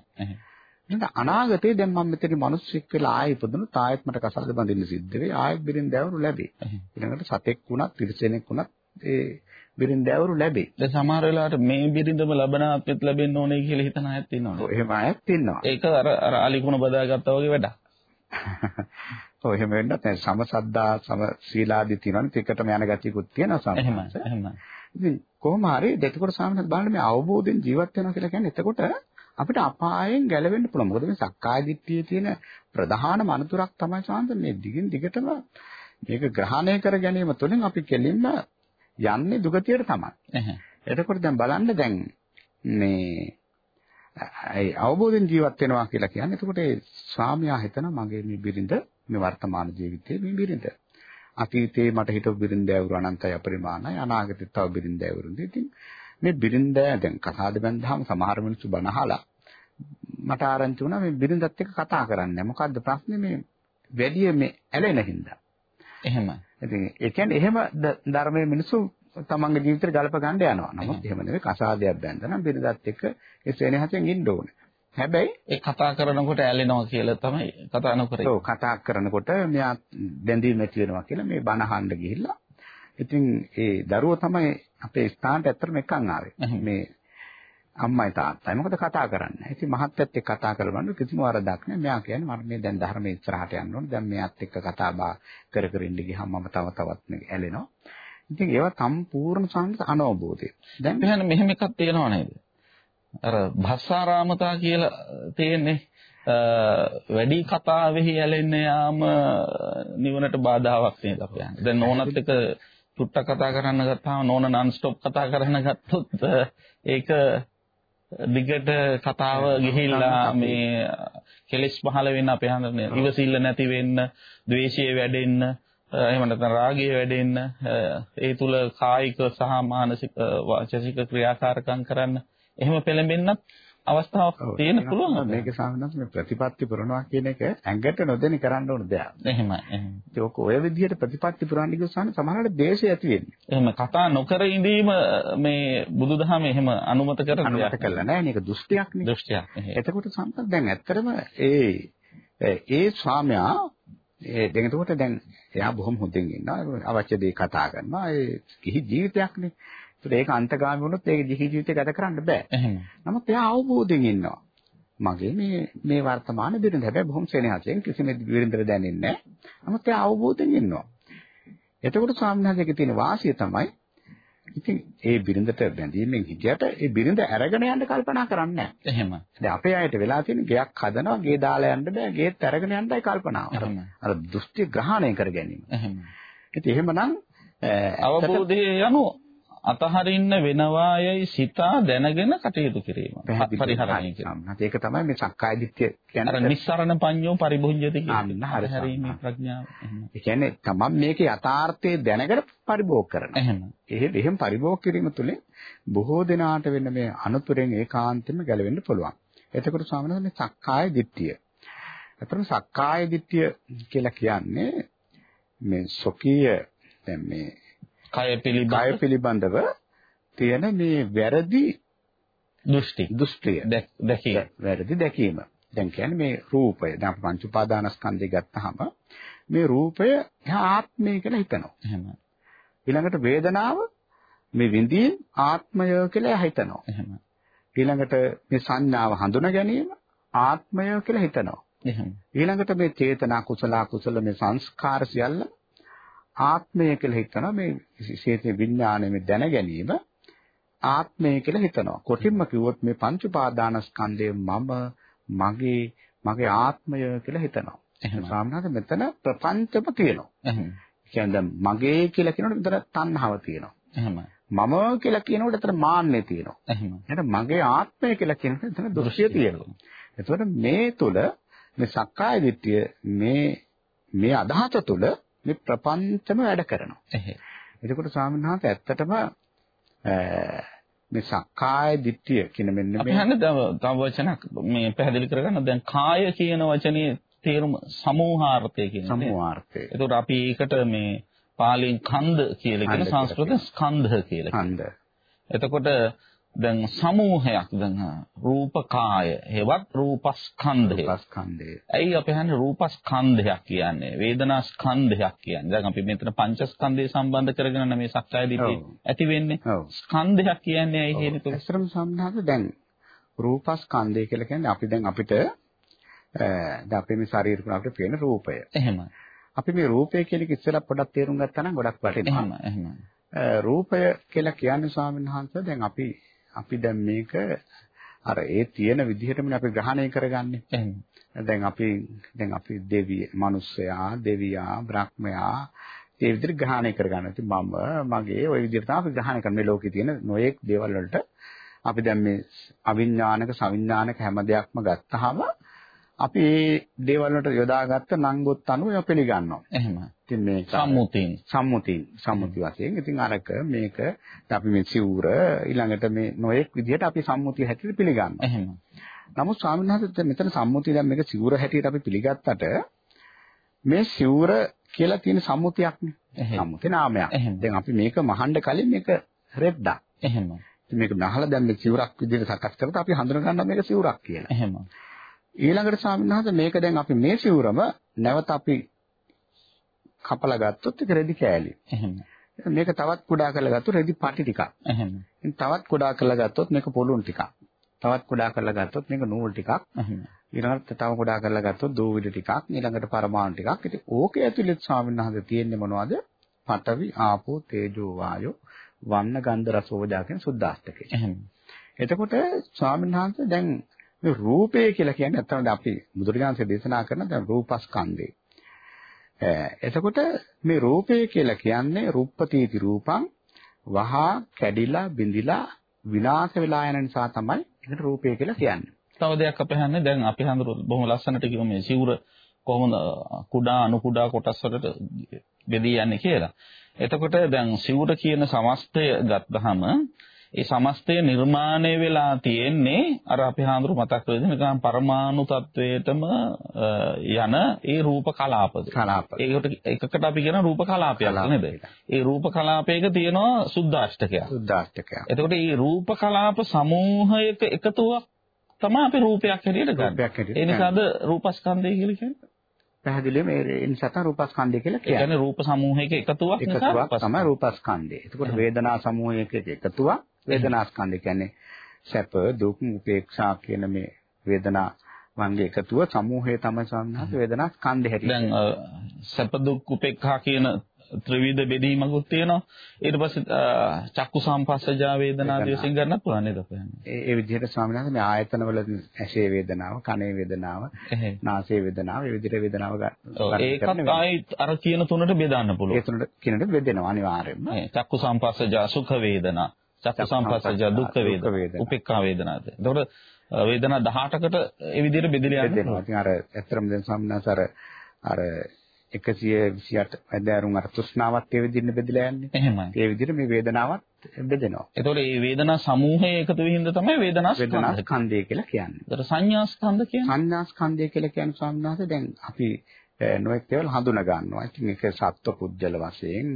එහෙනම් අනාගතේ දැන් මම මෙතන මිනිස්සෙක් වෙලා ආයෙ ඉපදුණු තායෙත් මට කසාද බඳින්න සිද්ධ වෙයි. ආයෙත් බිරිඳෑවරු ලැබේ. ඊළඟට සතෙක් වුණත්, තිරිසනෙක් වුණත් ඒ බිරිඳෑවරු ලැබේ. දැන් සමහර වෙලාවට මේ බිරිඳම ලබන ආත්මෙත් ලැබෙන්න ඕනේ කියලා හිතන අයත් ඉන්නවනේ. එහෙම අයත් ඉන්නවා. ඒක අර අර අලිකුණ බදාගත්තා වගේ වැඩක්. ඔය එහෙම වෙන්නත් නැහැ. සම සද්දා සම සීලාදී තියෙනවනේ. ඒකටම යන ගතියකුත් තියෙනවා. සමහරවිට. එහෙමයි. ඉතින් කොහොම හරි එතකොට සාමාන්‍යයෙන් බලන්න මේ අවබෝධයෙන් ජීවත් වෙනවා කියලා කියන්නේ එතකොට අපිට අපායෙන් ගැලවෙන්න පුළුවන්. මොකද මේ සක්කාය දිට්ඨියේ තියෙන ප්‍රධානම අනුතරක් තමයි සාන්ත මේ දිගින් දිගටම මේක ග්‍රහණය කර ගැනීම තුළින් අපි කෙලින්ම යන්නේ දුගතියට තමයි. එහෙම. එතකොට දැන් බලන්න දැන් මේ ඒ අවබෝධයෙන් ජීවත් වෙනවා කියලා කියන්නේ එතකොට ඒ ස්වාමියා හිතනවා මගේ මේ බිරිඳ මේ වර්තමාන ජීවිතයේ මේ බිරිඳ. අතීතේ මට හිටපු බිරිඳෑවරු අනන්තයි අපරිමාණයි අනාගතේ තව බිරිඳෑවරුන්ද. ඉතින් මේ බිරිඳෑ දැන් කතාද බැන්දාම සමහර මිනිස්සු බන අහලා මට ආරංචි වුණා මේ බිරිඳත් එක්ක කතා කරන්නේ. මොකද්ද ප්‍රශ්නේ මේ වැඩි මේ ඇලෙන හින්දා. එහෙමයි. ඉතින් ඒ කියන්නේ එහෙම ධර්මයේ මිනිස්සු තමන්ගේ ජීවිතේට ගලප ගන්න යනවා. නමුත් එහෙම නෙවෙයි කසාදයක් බැඳලා බිරිඳත් එක්ක ඒ සෙනෙහසෙන් ඉන්න ඕනේ. හැබැයි ඒ කතා කරනකොට ඇලෙනවා කියලා තමයි කතා නොකරේ. ඔව් කතා කරනකොට මෙයා බැඳීම් ඇති වෙනවා කියලා මේ බණ අහන්න ගිහිල්ලා ඉතින් ඒ දරුවෝ තමයි අපේ ස්ථානට ඇත්තටම එකන් ආවේ. මේ අම්මයි තාත්තයි මොකද කතා කරන්නේ. ඉතින් මහත්යත් එක්ක කතා කරවන්න කිසිම වරදක් නැහැ. මෙයා කියන්නේ මට මේ දැන් ධර්මයේ ඉස්සරහට යන්න ඕනේ. දැන් මෙයාත් එක්ක කතා බහ කර කර ඉඳ ගියාම මම තව තවත් ඇලෙනවා. ඉතින් ඒවා සම්පූර්ණ සංගත අනවබෝධය. දැන් මෙහෙම එකක් තියෙනව නේද? අර භස්සාරාමතා කියලා තියෙන්නේ වැඩි කතාවෙහි ඇලෙන්න යාම නිවනට බාධාවක් නේද අපේ. දැන් නෝනත් එක චුට්ටක් කතා කරන්න ගත්තාම නෝන non stop කතා කරන්න ගත්තොත් ඒක දිගට කතාව ගිහිල්ලා මේ කෙලෙස් පහළ වෙන්න අපේ හන්දනේ ඉවසිල්ල නැති වෙන්න, ද්වේෂය වැඩෙන්න, එහෙම නැත්නම් රාගය වැඩෙන්න, ඒ තුල කායික සහ මානසික අ, වාචසික ක්‍රියාකාරකම් කරන්න එහෙම පෙළඹෙන්නත් අවස්ථාවක් තියෙන පුළුවන් මේක සාමාන්‍යයෙන් මේ ප්‍රතිපත්ති පුරනවා කියන එක ඇඟට නොදෙනි කරන්න ඕන දෙයක්. එහෙමයි එහෙමයි ඒක ඔය විදිහට ප්‍රතිපත්ති පුරන්න ගියොත් සමහරවිට දේශය ඇති වෙන්නේ. එහෙම කතා නොකර ඉඳීම මේ බුදුදහම එහෙම අනුමත කරන අනුමත දෙයක් කළා නෑ මේක. දෘෂ්ටියක් එහෙම එතකොට සම්පත් දැන් ඇත්තටම ඒ ඒ ස්වාමියා ඒ දැන් එතකොට දැන් එයා බොහොම හොඳින් ඉන්නවා අවශ්‍ය දේ කතා කරනවා ඒ කිසි ජීවිතයක්නේ. ඒත් ඒක අන්තගාමී වුණොත් ඒක ජීහි ජීවිතය ගත කරන්න බෑ. එහෙම නමුත් එයා අවබෝධයෙන් ඉන්නවා. මගේ මේ මේ වර්තමාන බිරිඳ හැබැයි බොහොම සෙනෙහසෙන් කිසිම බිරිඳට දැනෙන්නේ නැහැ. නමුත් එයා අවබෝධයෙන් ඉන්නවා. එතකොට ස්වාමීන් වහන්සේගේ තියෙන වාසිය තමයි ඉතින් ඒ බිරිඳට බැඳීමෙන් හිටියට ඒ බිරිඳ අරගෙන යන්න කල්පනා කරන්නේ නැහැ. එහෙම දැන් අපේ අයට වෙලා තියෙන ගෙයක් හදනවා, ගේ දාලා යන්න බෑ, ගේත් අරගෙන යන්නයි කල්පනාව. අර- දෘෂ්ටි ග්‍රහණය කර ගැනීම. එහෙම ඉතින් එහෙමනම් අවබෝධය යනු අතහරින්න වෙනවායයි සිතා දැනගෙන කටයුතු කිරීම. පරිහරණය හරි, කිරීම. ඒක තමයි මේ සක්කාය දිට්ඨිය අර කියන්නේ. නිස්සරණ පඤ්ඤෝ පරිභුඤ්ජති කියන්නේ. හරි, හරීමේ. ප්‍රඥාව. එහෙම. ඒ කියන්නේ තමන් මේකේ යථාර්ථය දැනගෙන පරිභෝග කරනවා. එහෙම. එහෙ එහෙම පරිභෝග කිරීම තුළින් බොහෝ දෙනාට වෙන මේ අනුතුරෙන් ඒකාන්තෙම ගැලවෙන්න පුළුවන්. එතකොට ස්වාමීන් වහන්සේ සක්කාය දිට්ඨිය. අතරම සක්කාය දිට්ඨිය කියලා කියන්නේ මේ සොකීය දැන් මේ කය කය පිළිබඳ පිළිබඳව තියෙන මේ වැරදි දෘෂ්ටි දෘෂ්ටිය. දැක්- දැකීම. වැරදි දැකීම. දැන් කියන්නේ මේ රූපය. දැන් පංච උපාදානස්කන්ධය ගත්තාම මේ රූපය ආත්මය කියලා හිතනවා. එහෙම. ඊළඟට වේදනාව මේ විඳීම් ආත්මය කියලා හිතනවා. එහෙම. ඊළඟට මේ සංඥාව හඳුනා ගැනීම ආත්මය කියලා හිතනවා. එහෙම. ඊළඟට මේ චේතනා කුසල කුසල මේ සංස්කාර සියල්ල ආත්මය කියලා හිතනවා. මේ විශේෂයෙන් විඥානය මේ දැන ගැනීම ආත්මය කියලා හිතනවා. කොටින්ම කිව්වොත් මේ පංච උපාදානස්කන්ධය මම මගේ මගේ ආත්මය කියලා හිතනවා. එහෙම. සාමාන්‍යයෙන් මෙතන ප්‍රපංචම තියෙනවා. එහෙම. කියන්නේ දැන් මගේ කියලා කියනකොට මෙතන තණ්හාව තියෙනවා. එහෙම. මම කියලා කියනකොට එතන මාන්නය තියෙනවා. එහෙම. එහෙනම් මගේ ආත්මය කියලා කියනකොට එතන දෘශ්‍ය තියෙනවා. එතකොට මේ තුල මේ සක්කාය දිට්ඨිය මේ මේ අදහස තුල මේ ප්‍රපංචම වැඩ කරනවා. එහෙම. එතකොට ස්වාමීන් වහන්සේ ඇත්තටම මේ සක්කාය දිට්ඨිය කියන මෙන්න අපි මේ හන්නේ තව වචනක් මේ පැහැදිලි කරගන්න දැන් කාය කියන වචනේ තේරුම සමූහාර්ථය කියන්නේ. සමුවාර්ථය. එතකොට අපි ඒකට මේ පාලියෙන් කන්ද කියලා කියන කන්ද කියලා සංස්කෘත ස්කන්ධ කියලා. ඡන්ද. එතකොට දැන් සමූහයක් දැන් රූපකාය හේවත් රූපස්කන්ධය. රූපස්කන්ධය. ඇයි අපි හන්නේ රූපස්කන්ධයක් කියන්නේ වේදනාස්කන්ධයක් කියන්නේ. දැන් අපි මෙතන පංචස්කන්ධය සම්බන්ධ කරගෙන මේ සක්කාය දිට්ඨිය. ඇති වෙන්නේ. ස්කන්ධයක් කියන්නේ ඇයි හේතුක? ඇත්තටම සම්හාත දැන් රූපස්කන්ධය කියලා කියන්නේ අපි දැන් අපිට දැන් අපේ මේ ශරීරේ තුන අපිට පේන රූපය. එහෙම. අපි මේ රූපය කියන එක ඉස්සෙල්ලා පොඩක් තේරුම් ගත්තා නම් ගොඩක් වටිනවා. එහෙම. එහෙම. අ, රූපය කියලා කියන්නේ ස්වාමීන් වහන්සේ දැන් අපි අපි දැන් මේක අර ඒ තියෙන විදිහටම අපි ග්‍රහණය කරගන්නේ. එහෙම. දැන් අපි දැන් අපි දෙවිය, මිනිස්සයා, දෙවියා, බ්‍රහ්මයා ඒ විදිහට ග්‍රහණය කරගන්න. ඉතින් මම මගේ ওই විදිහට තමයි අපි ග්‍රහණය කරන්නේ මේ ලෝකේ තියෙන නොයෙක් දේවල් වලට අපි දැන් මේ අවිඥානික, සවිඥානික හැම දෙයක්ම ගත්තාම අපි මේ දේවල් වලට යොදාගත්ත නංගොත් අනුව ඒවා පිළිගන්නවා. එහෙම. ඉතින් මේක සම්මුතින්. සම්මුති සම්මුති වශයෙන් ඉතින් අරක මේක අපි මේ සිවුර ඊළඟට මේ නොයෙක් විදිහට අපි සම්මුතිය හැටියට පිළිගන්නවා. එහෙම. නමුත් ස්වාමීන් වහන්සේ මෙතන සම්මුතිය දැන් මේක සිවුර හැටියට අපි පිළිගත්තට මේ සිවුර කියලා තියෙන සම්මුතියක්නේ. සම්මුති නාමයක්. දැන් අපි මේක මහන්න කලින් මේක රෙද්දක්. එහෙම. ඉතින් මේක නහලා දැන් මේ සිවුරක් විදිහට සකස් කරලා අපි හඳුන ගන්නවා මේක සිවුරක් කියලා. එහෙම. ඊළඟට ස්වාමීන් මේක දැන් අපි මේ සිවුරම නැවත අපි කපලා ගත්තොත් ඒක රෙදි කෑලි. මේක තවත් කුඩා කරලා ගත්තොත් රෙදි පටි ටිකක්. තවත් කුඩා කරලා ගත්තොත් මේක පොළුන් ටිකක්. තවත් කුඩා කරලා ගත්තොත් මේක නූල් ටිකක්. ඊළඟට තව කුඩා කරලා ගත්තොත් දූවිලි ටිකක්. ඊළඟට පරමාණු ටිකක්. ඉතින් ඕකේ ඇතුළේ ස්වාමීන් වහන්සේ තියෙන්නේ මොනවද? පඨවි, ආපෝ, තේජෝ, වායෝ, වන්න, ගන්ධ, රස, ඕජා කියන. එහෙම. එතකොට ස්වාමීන් වහන්සේ දැන් මේ රූපය කියලා කියන්නේ නැත්නම් දැන් අපි බුදුරජාණන්සේ දේශනා කරන දැන් රූපස්කන්ධය. එතකොට මේ රූපය කියලා කියන්නේ රුප්පතිති රූපං වහා කැඩිලා බිඳිලා විනාශ වෙලා යන නිසා තමයි ඒකට රූපය කියලා කියන්නේ. තව දෙයක් අපි හන්නේ දැන් අපි හඳුරු බොහොම ලස්සනට කිව්ව මේ සිවුර කොහොමද කුඩා අණු කුඩා කොටස් වලට බෙදී යන්නේ කියලා. එතකොට දැන් සිවුර කියන සමස්තය ගත්තාම ඒ සමස්තය නිර්මාණය වෙලා තියෙන්නේ අර අපි හඳුරු මතක් කරගෙන නිකන් පරමාණු තත්වයටම යන ඒ රූප කලාපද. කලාප. ඒකට එකකට අපි කියන රූප කලාපයක් නේද? ඒ රූප කලාපයක තියෙනවා සුද්ධාෂ්ටකයක්. සුද්ධාෂ්ටකයක්. එතකොට මේ රූප කලාප සමූහයක එකතුවක් තමයි අපි රූපයක් හැටියට ගන්න. රූපයක් හැටියට ඒ නිසාද රූපස්කන්ධය කියලා කියන්නේ. පැහැදිලිව මේ ඒ නිසා තමයි රූපස්කන්ධය කියලා ඒ කියන්නේ. කියන්නේ රූප සමූහයක එකතුවක් නිසා තමයි රූපස්කන්ධය. එතකොට වේදනා සමූහයක එකතුවක් වේදනාස්කන්ධය කියන්නේ සැප දුක් උපේක්ෂා කියන මේ වේදනා වංගේ එකතුව සමූහය තමයි සම්හත වේදනාස්කන්ධය හැටියට. දැන් සැප දුක් උපේක්ඛා කියන ත්‍රිවිධ බෙදීමකුත් තියෙනවා. ඊට පස්සේ චක්කු සම්පස්සජා වේදනාදී වශයෙන් ගන්නත් පුළුවන් නේද අපේ? ඒ ඒ විදිහට ස්වාමීන් වහන්සේ මේ ආයතනවල ඇසේ වේදනාව, කනේ වේදනාව. නාසයේ වේදනාව, ඒ විදිහට වේදනාව ගන්න. ඒකත් ආයි අර කියන තුනට බෙදන්න ඒ පුළුවන්. තුනට කිනට බෙදෙනවා අනිවාර්යයෙන්ම. ඒ චක්කු සම්පස්සජා සුඛ වේදනා, චක්කු සම්පස්සජා දුක්ඛ දුක්ඛ වේදනා. උපේක්ඛා වේදනාද. එතකොට වේදනා 18කට ඒ විදිහට බෙදලා. පුළුවන්. ඉතින් අර ඇත්තටම දැන් ස්වාමීන් වහන්සේ අර අර 128 වැදෑරුම් අර තෘෂ්ණාවත් ඒ විදිහට බෙදලා යන්නේ. එහෙමයි. ඒ විදිහට මේ වේදනාවත් බෙදෙනවා. එතකොට මේ වේදනා සමූහය එකතු වෙහින්ද තමයි වේදනා වේදනා ස්කන්ධ. ස්කන්ධය කියලා කියන්නේ. එතකොට සංඥා ස්කන්ධ කියන්නේ සංඥා ස්කන්ධය කියලා කියන්නේ ස්වාමීන් වහන්සේ දැන් අපි නොඑක් දේවල් හඳුනා ගන්නවා. ඉතින් ඒක සත්ව පුජ්‍යල වශයෙන්,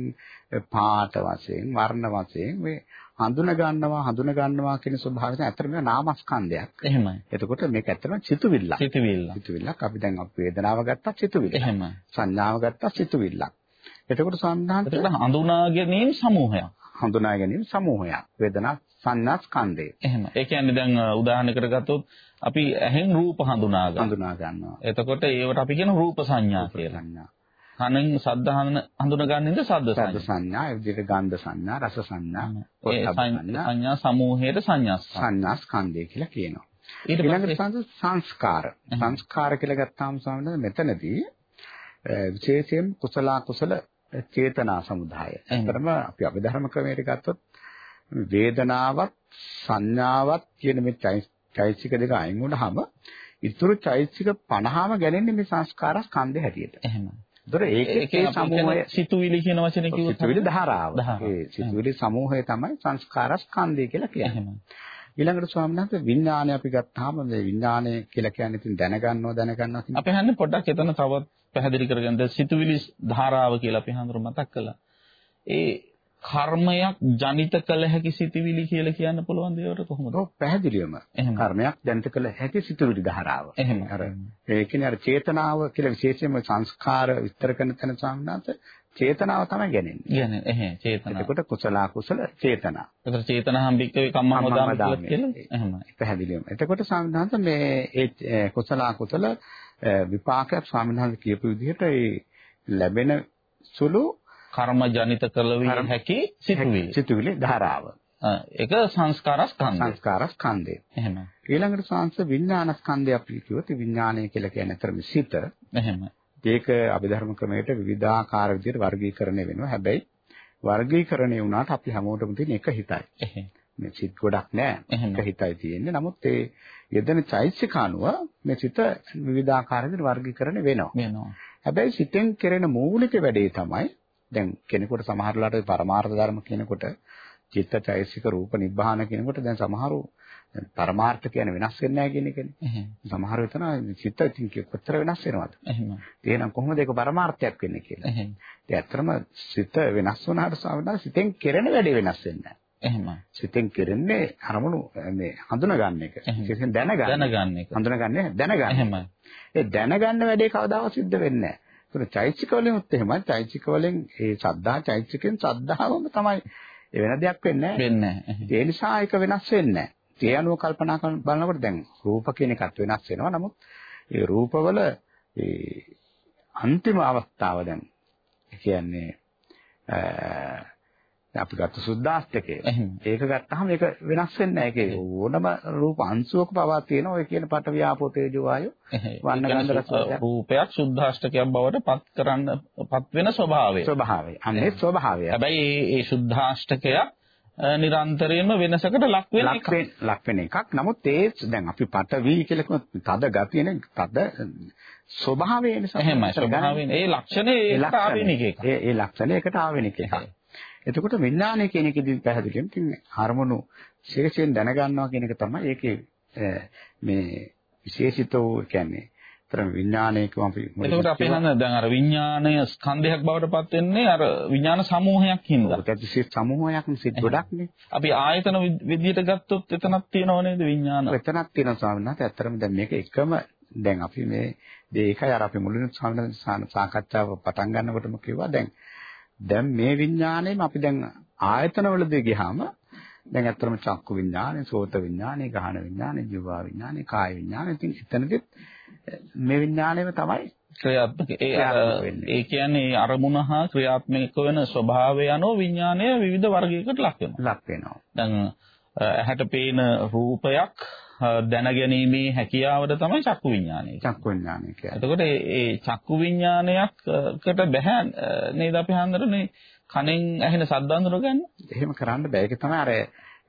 පාට වශයෙන්, වර්ණ වශයෙන් මේ හඳුනා ගන්නවා, හඳුනා ගන්නවා කියන ස්වභාවයෙන් ඇත්තටම නාමස්කන්ධයක්. එහෙමයි. එතකොට මේක ඇත්තටම චිතුවිල්ලක්. සිතවිල්ල. සිතුවිල්ලක් අපි දැන් අපි වේදනාව ගත්තා සිතුවිල්ල. එහෙමයි. සංඥාව ගත්තා සිතුවිල්ලක්. එතකොට එතකොට හඳුනා ගැනීම සමූහයක්. හඳුනා ගැනීම සමූහයක්. වේදනා සංඥා ස්කන්ධය එහෙම. ඒ කියන්නේ දැන් උදාහරණයකට ගත්තොත් අපි ඇහෙන් රූප හඳුනා ගන්නවා. හඳුනා ගන්නවා. එතකොට ඒවට අපි කියන රූප සංඥා කියලා. සංඥා. කනෙන් ශබ්ද හඳුනා ගන්නින්ද ශබ්ද ශබ්ද සංඥා. සංඥා, ඒ විදිහට ගන්ධ සංඥා, රස සංඥා, පොට්ටබ්බ සංඥා සංඥා, සංඥා සමූහයට සංඥා. සංඥා ස්කන්ධය කියලා කියනවා. ඊළඟට සංස්කාර. සංස්කාර කියලා ගත්තාම ස්වාමීන් මෙතනදී විශේෂයෙන් කුසල කුසල චේතනා සමුදාය. අතරම අපි අභිධර්ම ක්‍රමයට ගත්තොත් වේදනාවත් සංඥාවත් කියන මේ චෛතසික දෙක අයින් වුණාම ඉතුරු චෛතසික 50ම ගැලෙන්නේ මේ සංස්කාර ස්කන්ධය හැටියට. එහෙම. ඒතර ඒකේ සමූහය සිතුවිලි කියන වචනේ කිව්වොත් සිතුවිලි ධාරාව. ඒ සිතුවිලි සමූහය තමයි සංස්කාර ස්කන්ධය කියලා කියන්නේ. ඊළඟට ස්වාමීන් වහන්සේ විඥානය අපි ගත්තාම මේ විඥානය කියලා කියන්නේ ඉතින් දැනගන්නව දැනගන්නවා කියන අපි හන්නේ පොඩ්ඩක් එතන තවත් පැහැදිලි කරගන්න. සිතුවිලි ධාරාව කියලා අපි හඳුර මතක් කළා. ඒ කර්මයක් ජනිත කළ හැකි සිතුවිලි කියලා කියන්න පුළුවන් දේවට කොහොමද? ඔව් පැහැදිලිවම එහෙම. කර්මයක් දැනිත කළ හැකි සිතුවිලි ධාරාව. එහෙම. අර ඒ කියන්නේ අර චේතනාව කියලා විශේෂයෙන්ම සංස්කාර විස්තර කරන තැන වහන්සේ චේතනාව තමයි ගැනෙන්නේ. කියන්නේ එහෙ චේතනා. එතකොට කුසල කුසල චේතනා. ඒතර චේතනහම් බික්කවේ කම්මං වදාමි. කියලා එහෙමයි. පැහැදිලිවම. එතකොට වහන්සේ මේ ඒ කුසල කුසල විපාකයක් ස්වාමීන් වහන්සේ කියපු විදිහට ඒ ලැබෙන සුළු කර්ම ජනිත කළ කර්ම- හැකි සිතුවිලි. සිතුවිලි ධාරාව. ඒක සංස්කාර ස්කන්ධය. සංස්කාර ස්කන්ධය. එහෙම. ඊළඟට සංස විඥාන ස්කන්ධය අපි කිව්වොත් විඥානය කියලා කියන්නේ අතරම සිත. එහෙම. ඒක අභිධර්ම ක්‍රමයට විවිධාකාර විදිහට වර්ගීකරණය වෙනවා. හැබැයි වර්ගීකරණය වුණාට අපි හැමෝටම තියෙන එක හිතයි. මේ සිත් ගොඩක් නෑ. එක හිතයි තියෙන්නේ. නමුත් ඒ යෙදෙන චෛතසික අනුව මේ සිත විවිධාකාර විදිහට වර්ගීකරණය වෙනවා. වෙනවා. හැබැයි සිතෙන් කෙරෙන මූලික වැඩේ තමයි දැන් කෙනෙකුට සමහරලාට පරමාර්ථ ධර්ම කියනකොට චිත්ත චෛතසික රූප නිබ්බාන කියනකොට දැන් සමහරු පරමාර්ථ කියන්නේ වෙනස් වෙන්නේ නැහැ කියන එකනේ. එහෙම. සමහර විටන චිත්ත කොච්චර වෙනස් වෙනවද? එහෙම. එහෙනම් කොහොමද ඒක පරමාර්ථයක් වෙන්නේ කියලා. එහෙම. ඒ ඇත්තම සිත වෙනස් වුණාට සාමාන්‍යයෙන් සිතෙන් කෙරෙන වැඩේ වෙනස් වෙන්නේ නැහැ. එහෙම. සිතෙන් කෙරෙන්නේ අරමුණු මේ හඳුනා ගන්න එක. එහෙම. විශේෂයෙන් දැනගන්න. දැනගන්න එක. හඳුනාගන්නේ දැනගන්න. එහෙමයි. ඒ දැනගන්න වැඩේ කවදාවත් සිද්ධ වෙන්නේ නැහැ. ඒක චෛතසික වලින්ත් එහෙමයි. චෛතසික වලින් ඒ ශ්‍රද්ධා චෛතසිකෙන් ශ්‍රද්ධාවම තමයි ඒ වෙන දෙයක් වෙන්නේ නැහැ. වෙන්නේ නැහැ. ඒ නිසා ඒක වෙනස් වෙන්නේ නැහැ. ඒ අනුව කල්පනා කරන බලනකොට දැන් රූප කියන එකත් වෙනස් වෙනවා. නමුත් ඒ රූපවල ඒ අන්තිම අවස්ථාව දැන් කියන්නේ අපි ගත්ත සුද්දාස්තකය. ඒක ගත්තාම ඒක වෙනස් වෙන්නේ නැහැ. ඒකේ ඕනම රූප අංශුවක පවා තියෙනවා. ඔය කියන පඨවි ආපෝ තේජෝ වායෝ කියන්නේ ගන්ධ රස රූපයක් සුද්ධාෂ්ටකයක් බවට පත් කරන්න පත් වෙන ස්වභාවය. ස්වභාවය. අන්නේ ස්වභාවය. හැබැයි මේ අ, නිරන්තරයෙන්ම වෙනසකට ලක් වෙන එකක්. ලක් වෙන එකක්. නමුත් ඒ දැන් අපි පඨවි කියලා කිව්වොත් තද ගතියනේ තද ස්වභාවය නිසා. එහෙමයි. ස්වභාවයෙන් ඒ ලක්ෂණය ඒකට ලක්ෂණය. ආවෙනික එකක්. ඒ ඒ ලක්ෂණයකට ආවෙනික එකක්. එතකොට විඥානය කියන එකදී පැහැදිලිවම තින්නේ හර්මොනු විශේෂයෙන් දැනගන්නවා කියන එක තමයි ඒකේ මේ විශේෂිත කියන්නේ. තරම් විඥානයක අපි එතකොට අපි. හඳ දැන් අර විඥාණය ස්කන්ධයක් බවට පත් වෙන්නේ අර විඥාන සමූහයක් හින්දා. ඔකට විශේෂ සමූහයක් සිත් ගොඩක්නේ. අපි ආයතන විද්- විදියට ගත්තොත් එතනක් තියෙනව නේද විඥාන? එතනක් තියෙනවා ස්වාමීන් වහන්සේ. ඇත්තටම දැන් මේක එකම දැන් අපි මේ දෙයකයි අර අපි මුලින් ස්වාමීන් වහන්සේ සාකච්ඡාව පටන් ගන්නකොටම කිව්වා දැන් දැන් මේ විඥාණයෙන් අපි දැන් ආයතනවලදී ගියාම දැන් ඇත්තටම චක්කු විඥානය, සෝත විඥානය, ගහන විඥානය, ජීවා විඥානය, කාය විඥානය. ඉතින් එතනදිත් මේ විඥාණයම තමයි ක්‍රියාත්මක ඒ. ඒ කියන්නේ අරමුණ හා ක්‍රියාත්මක වෙන ස්වභාවය අනුව විඥානය විවිධ වර්ගයකට ලක් වෙනවා. ලක් වෙනවා. දැන් ඇහැට පේන රූපයක් දැනගැනීමේ හැකියාවට තමයි චක්කු විඥානය. කියන්නේ. චක්කු විඥානය කියන්නේ. එතකොට ඒ චක්කු විඥානයක්කට බෑ නේද අපි හන්දරනේ කනෙන් ඇහෙන සද්ද අඳුරගන්න. එහෙම කරන්න බෑ. ඒක තමයි අර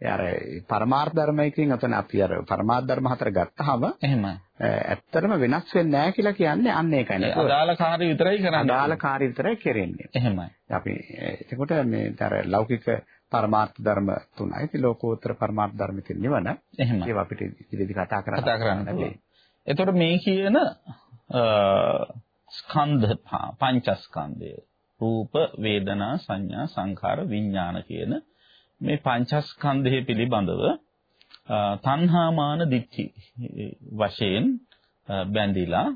අර පරමාර්ථ ධර්මයකින් අතන අපි අර පරමාර්ථ ධර්ම හතර ගත්තාම එහෙමයි. ඇත්තටම වෙනස් වෙන්නේ නැහැ කියලා කියන්නේ අන්න ඒකයි. නේද? අදාළ කාර්ය විතරයි කරන්නේ. අදාළ කාර්ය විතරයි කෙරෙන්නේ. එහෙමයි. අපි එතකොට මේ අර ලෞකික පරමාර්ථ ධර්ම තුනයි. ඉතින් ලෝකෝත්තර පරමාර්ථ ධර්ම කියන නිවන. එහෙමයි. ඒවා අපිට ඉදිරියට කතා කරන්න කතා කරන්න පුළුවන්. එතකොට මේ කියන ස්කන්ධ පංචස්කන්ධය රූප වේදනා සංඥා සංඛාර විඥාන කියන මේ පංචස්කන්ධය පිළිබඳව තණ්හාමාන දිට්ඨි වශයෙන් බැඳිලා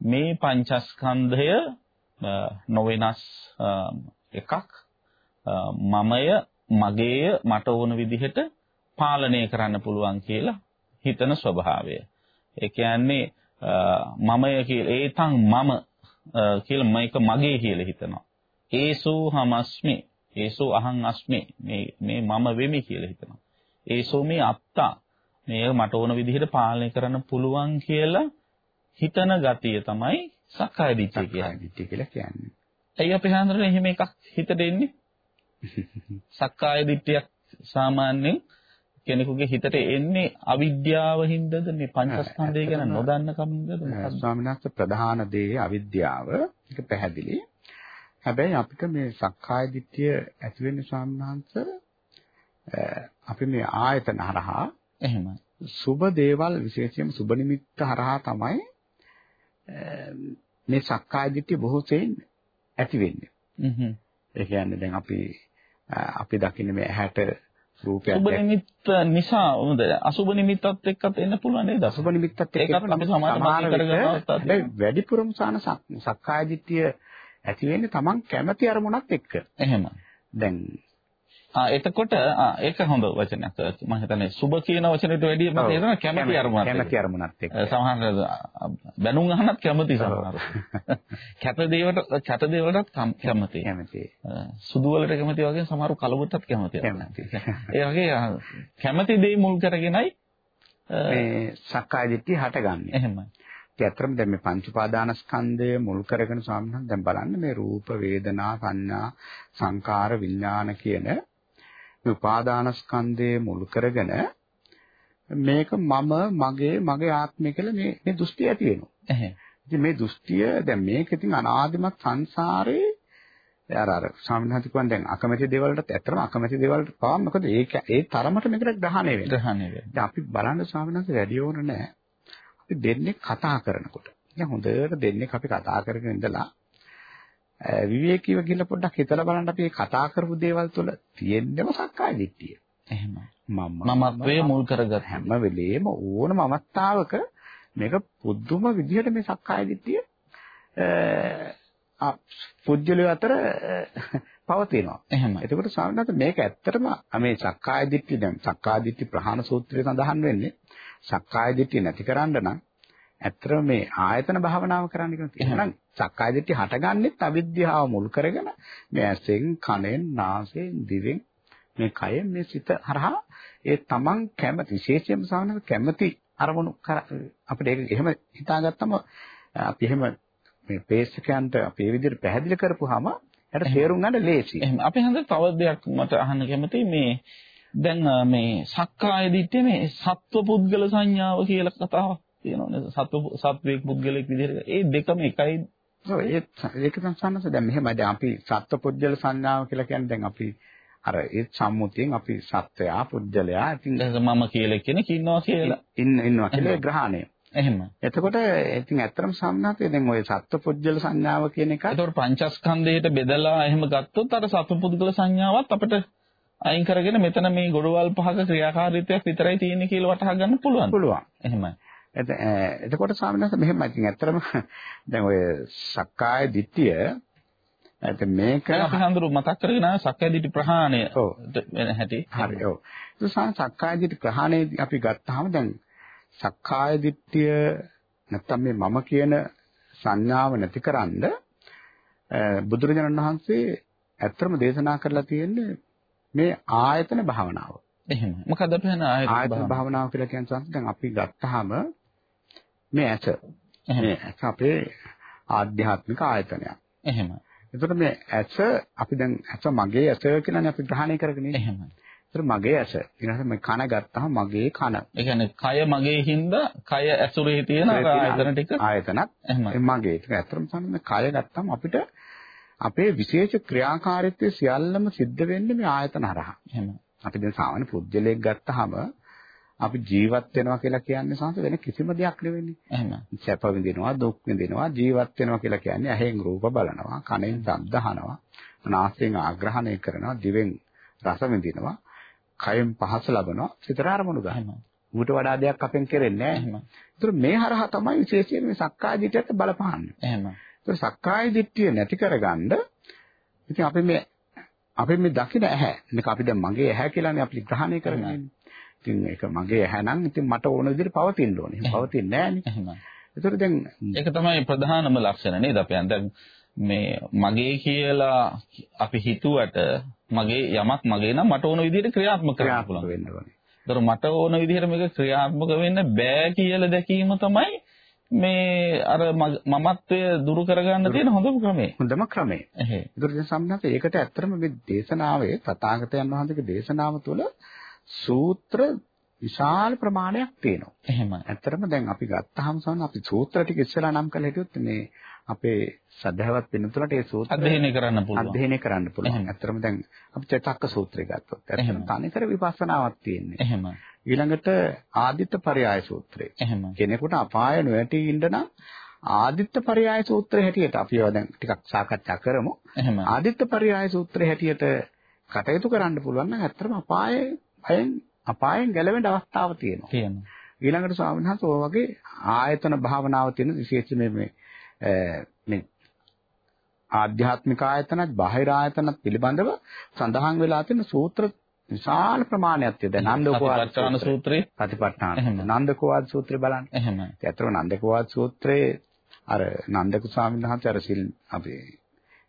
මේ පංචස්කන්ධය නොවෙනස් එකක් මමය මගේය මට ඕන විදිහට පාලනය කරන්න පුළුවන් කියලා හිතන ස්වභාවය. ඒ කියන්නේ මමය කියලා ඒතන් මම කියලා මේක මගේ කියලා හිතනවා. ඒසෝ හමස්මි ඒසෝ අහං අස්මි මේ මේ මම වෙමි කියලා හිතනවා. ඒසෝ මේ අත්තා මේක මට ඕන විදිහට පාලනය කරන්න පුළුවන් කියලා හිතන ගතිය තමයි සක්කාය දිට්ඨිය කියන්නේ. ඇයි අපි හඳුනන්නේ එහෙම එකක් හිතට එන්නේ? සක්කාය දිට්ඨියක් සාමාන්‍යයෙන් කෙනෙකුගේ හිතට එන්නේ අවිද්‍යාව හින්දාද මේ පංචස්කන්ධය ගැන නොදන්න කමින්දද මොකක්ද? ප්‍රධාන දේ අවිද්‍යාව. ඒක පැහැදිලි. හැබැයි අපිට මේ සක්කාය දිට්ඨිය ඇති වෙන්නේ අ, අපි මේ ආයතන හරහා එහෙමයි. සුබ දේවල් විශේෂයෙන්ම සුබ නිමිත්ත හරහා තමයි මේ සක්කාය දිට්ඨිය බොහෝ සෙයින් ඇති වෙන්නේ. හ්ම්. ඒ කියන්නේ දැන් අපි අපි දකින්නේ මේ ඇහැට රූපයක් සුබ නිමිත්ත නිසා හොඳ අසුබ නිමිත්තත් එක්කත් එන්න පුළුවන් නේද? අසුබ නිමිත්තත් එක්ක අපි සමාන හැබැයි වැඩිපුරම සාන සක්- සක්කාය දිට්ඨිය ඇති වෙන්නේ Taman කැමැති අරමුණක් එක්ක. එහෙමයි. දැන් එතකොට ඒක හොඳ වචනයක්. මම හිතන්නේ සුබ කියන වචනෙට වැඩිය මම ඔව්. හිතනවා කැමැති අරමුණක්. කැමැති අරමුණක් එක්ක. සමහර බැනුම් අහනත් කැමති සමහර. කැත දේවට කැත දේවලටත් කම්- කැමති. කැමැති. සුදු වලට කැමති වගේ සමහර කලබුටත් කැමති. ඒ වගේ කැමති දේ මුල් කරගෙනයි මේ සක්කාය දිට්ඨිය හටගන්නේ. එහෙමයි. ඇත්තටම දැන් මේ පංච උපාදානස්කන්ධය මුල් කරගෙන ස්වාමීන් වහන්සේ දැන් බලන්න මේ රූප වේදනා සංඥා සංකාර විඥාන කියන මේ උපාදානස්කන්ධය මුල් කරගෙන මේක මම මගේ මගේ ආත්මය කියලා මේ මේ දෘෂ්ටි ඇති වෙනවා. ඉතින් මේ දෘෂ්ටිය දැන් මේක ඉතින් අනාදිමත් සංසාරේ අර අර ස්වාමීන් වහන්සේ කියන්නේ දැන් අකමැති දේවල්ටත් ඇත්තටම අකමැති දේවල්ට පාව මොකද ඒක ඒ තරමට මේකට ග්‍රහණය වෙනවා. ග්‍රහණය වෙනවා. දැන් අපි බලන්න වැඩි ඕන නැහැ. අපි දෙන්නේ කතා කරනකොට. දැන් හොඳට දෙන්නේ අපි කතා කරගෙන ඉඳලා විවේකීව ගිහලා පොඩ්ඩක් හිතලා බලන්න අපි කතා කරපු දේවල් තුළ තියෙන්නම සක්කාය දිට්ඨිය. එහෙමයි. මම මමත්වයේ මුල් කරගත් හැම වෙලේම ඕනම අවස්ථාවක මේක පුදුම විදිහට මේ සක්කාය දිට්ඨිය අ පුජ්‍යලිය අතර පවතිනවා. එහෙමයි. එතකොට ස්වාමීන් වහන්සේ මේක ඇත්තටම මේ සක්කාය දිට්ඨිය දැන් සක්කාය දිට්ඨි ප්‍රහාණ සූත්‍රයේ සඳහන් වෙන්නේ සක්කාය දිට්ඨිය නැති කරන්න නම් ඇත්තටම මේ ආයතන භාවනාව කරන්න කියන එහෙනම් සක්කාය දිට්ඨිය හටගන්නෙත් අවිද්‍යාව මුල් කරගෙන මේ ඇසෙන් කනෙන් නාසයෙන් දිවෙන් මේ කයෙන් මේ සිත හරහා ඒ තමන් කැමති විශේෂයෙන්ම සාමාන්‍යව කැමති අරමුණු කර- අපිට ඒක එහෙම හිතාගත්තම අපි එහෙම මේ ප්‍රේක්ෂකයන්ට අපි මේ විදිහට පැහැදිලි කරපුවාම එයාට තේරුම් ගන්න ලේසි. එහෙම. අපි හඳ තව දෙයක් මට අහන්න කැමතියි. මේ දැන් මේ සක්කාය දිට්ඨිය මේ සත්ව පුද්ගල සංඥාව කියලා කතාවක් තියෙනවනේ සත්ව සත්වයක් පුද්ගලෙක් විදිහට. ඒ දෙකම එකයි. ඔව් ඒ ඒක සංසන්නස දැන් මෙහෙමයි. දැන් අපි සත්පුද්ගල සංඥාව කියලා කියන්නේ දැන් අපි අර ඒ සම්මුතියෙන් අපි සත්වයා පුද්ගලයා ඉතින් මම කියලා කෙනෙක් ඉන්නවා කියලා. ඉන්න ඉන්නවා කියලා ග්‍රහණය. එහෙම. එතකොට ඉතින් ඇත්තටම සම්නාතේ දැන් ওই සත්පුද්ගල සංඥාව කියන එක ඒතකොට පංචස්කන්ධයට බෙදලා එහෙම ගත්තොත් අර සත්පුද්ගල සංඥාවත් අපිට අයින් කරගෙන මෙතන මේ ගොඩවල් පහක ක්‍රියාකාරීත්වයක් විතරයි තියෙන්නේ කියලා වටහා ගන්න පුළුවන්. පුළුවන්. එහෙමයි. එතකොට සාමාන්‍යයෙන් මෙහෙමයි. ඉතින් ඇත්තටම දැන් ඔය සක්කාය දිට්ඨිය ඇත මේක හඳුරු මතක් කරගෙන ආව සක්කායදිටි ප්‍රහාණය ඔව්. වෙන හැටි. හරි ඔව්. ඒ සක්කාය දිට්ඨි ප්‍රහාණයදී අපි ගත්තාම දැන් සක්කාය දිට්ඨිය නැත්තම් මේ මම කියන සංඥාව නැතිකරන්න බුදුරජාණන් වහන්සේ ඇත්තම දේශනා කරලා තියෙන්නේ මේ ආයතන භාවනාව. එහෙම. මොකද අපි හන ආයතන භාවනාව කියලා කියන්නේ දැන් අපි ගත්තාම මේ ඇස මේ ඇස අපේ ආධ්‍යාත්මික ආයතනයක්. එහෙම. එතකොට මේ ඇස අපි දැන් ඇස මගේ ඇස කියලානේ අපි ග්‍රහණය කරගෙන ඉන්නේ. එහෙම. ඒතර මගේ ඇස. ඊට මේ කන ගත්තාම මගේ කන. ඒ කියන්නේ කය මගේ හින්දා කය ඇසුරේ තියෙන ආයතන ටික ආයතනත් මගේ. ඒක ඇත්තටම තමයි කය ගත්තාම අපිට අපේ විශේෂ ක්‍රියාකාරීත්වය සියල්ලම සිද්ධ වෙන්නේ මේ ආයතන හරහා. එහෙම. අපි දැන් සාමාන්‍ය පුද්ගලයෙක් ගත්තාම අපි ජීවත් වෙනවා කියලා කියන්නේ සංස වෙන කිසිම දෙයක් නෙවෙන්නේ. එහෙම. සැප විඳිනවා, දුක් විඳිනවා, ජීවත් වෙනවා කියලා කියන්නේ ඇහෙන් රූප බලනවා, කනෙන් ශබ්ද අහනවා, නාසයෙන් ආග්‍රහණය කරනවා, දිවෙන් රස විඳිනවා, කයෙන් පහස ලබනවා, සිතට අරමුණු ගන්නවා. ඌට වඩා දෙයක් අපෙන් කෙරෙන්නේ නැහැ. ඒතර මේ හරහා තමයි විශේෂයෙන් මේ සක්කාය දිට්ඨියට බලපාන්නේ. එහෙම. ඒතර සක්කාය දිට්ඨිය නැති කරගන්න ඉතින් අපි මේ අපි මේ දකින ඇහැ මේක අපි දැන් මගේ ඇහැ කියලානේ අපි ග්‍රහණය කරන්නේ. ඉතින් ඒක මගේ ඇහැ නම් ඉතින් මට ඕන විදිහට පවතින්න ඕනේ. පවතින්නේ නැහැ නේ. එහෙමයි. ඒතර දැන් ඒක තමයි ප්‍රධානම ලක්ෂණ නේද අපි දැන් මේ මගේ කියලා අපි හිතුවට මගේ යමක් මගේ නම් මට ඕන විදිහට ක්‍රියාත්මක කරන්න පුළුවන්. ඒතර මට ඕන විදිහට මේක ක්‍රියාත්මක වෙන්න බෑ කියලා දැකීම තමයි මේ අර මමත්වය දුරු කරගන්න තියෙන හොඳම ක්‍රමය. හොඳම ක්‍රමය. එහෙ. දැන් සම්මත ඒකට ඇත්තටම මේ දේශනාවේ තථාගතයන් වහන්සේගේ දේශනාව තුළ සූත්‍ර විශාල ප්‍රමාණයක් තියෙනවා. එහෙමයි. ඇත්තටම දැන් අපි ගත්තාම සමහර අපි සූත්‍ර ටික ඉස්සලා නම් කළ හිටියොත් මේ අපේ සදහවත් වෙනතුලට ඒ සූත්‍ර අධ්‍යයනය කරන්න පුළුවන්. අධ්‍යයනය කරන්න පුළුවන්. ඇත්තටම දැන් අපි චතක්ක සූත්‍රය ගත්තොත් ඇත්තටම තනිකර විපස්සනාවක් තියෙන්නේ. එහෙමයි. ඊළඟට ආදිත්ත පරයාය සූත්‍රය. එහෙමයි. කෙනෙකුට අපාය නොයටි ඉන්න නම් ආදිත්ත පරයාය සූත්‍රය හැටියට අපි ඒවා දැන් ටිකක් සාකච්ඡා කරමු. එහෙමයි. ආදිත්ත පරයාය සූත්‍රය හැටියට කටයුතු කරන්න පුළුවන් නම් ඇත්තටම අපායේ භයෙන් අපායෙන් ගැලවෙන්න අවස්ථාවක් තියෙනවා. තියෙනවා. ඊළඟට ස්වාමීන් වහන්සේ ඔය වගේ ආයතන භාවනාව තියෙන විශේෂ මේ මේ ආධ්‍යාත්මික ආයතනත් බාහිර ආයතනත් පිළිබඳව සඳහන් වෙලා තියෙන සූත්‍ර විශාල ප්‍රමාණයක් තියෙනවා. නන්දකෝවාද සූත්‍රයේ ප්‍රතිපට්ඨාන. නන්දකෝවාද සූත්‍රය බලන්න. එහෙමයි. ඒතරෝ නන්දකෝවාද සූත්‍රයේ අර නන්දක ස්වාමීන් වහන්සේ අර සිල් අපේ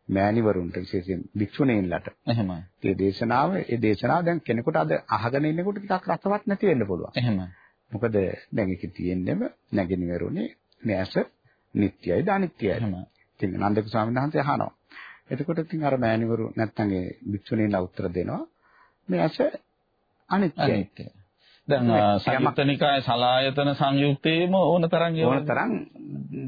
මෑණිවරුන්ට විශේෂයෙන් භික්ෂුණීන්ලට එහෙමයි. ඒ දේශනාව ඒ දේශනාව දැන් කෙනෙකුට අද අහගෙන ඉන්නකොට ටිකක් රසවත් නැති වෙන්න පුළුවන්. එහෙමයි. මොකද දැන් ඒකේ තියෙන්නම නැගෙනවරුනේ මෙයස නිට්ටයයිද අනිත්‍යයයි. එහෙමයි. ඉතින් නන්දක ස්වාමීන් වහන්සේ අහනවා. එතකොට ඉතින් අර මෑණිවරු නැත්තම් ඒ භික්ෂුණීන්ලා උත්තර දෙනවා. මෙයස අනිත්‍යයි. අනිත්‍යයි. දැන් සංයුක්තනිකාය සලායතන සංයුක්තේම ඕන තරම් ඕන තරම්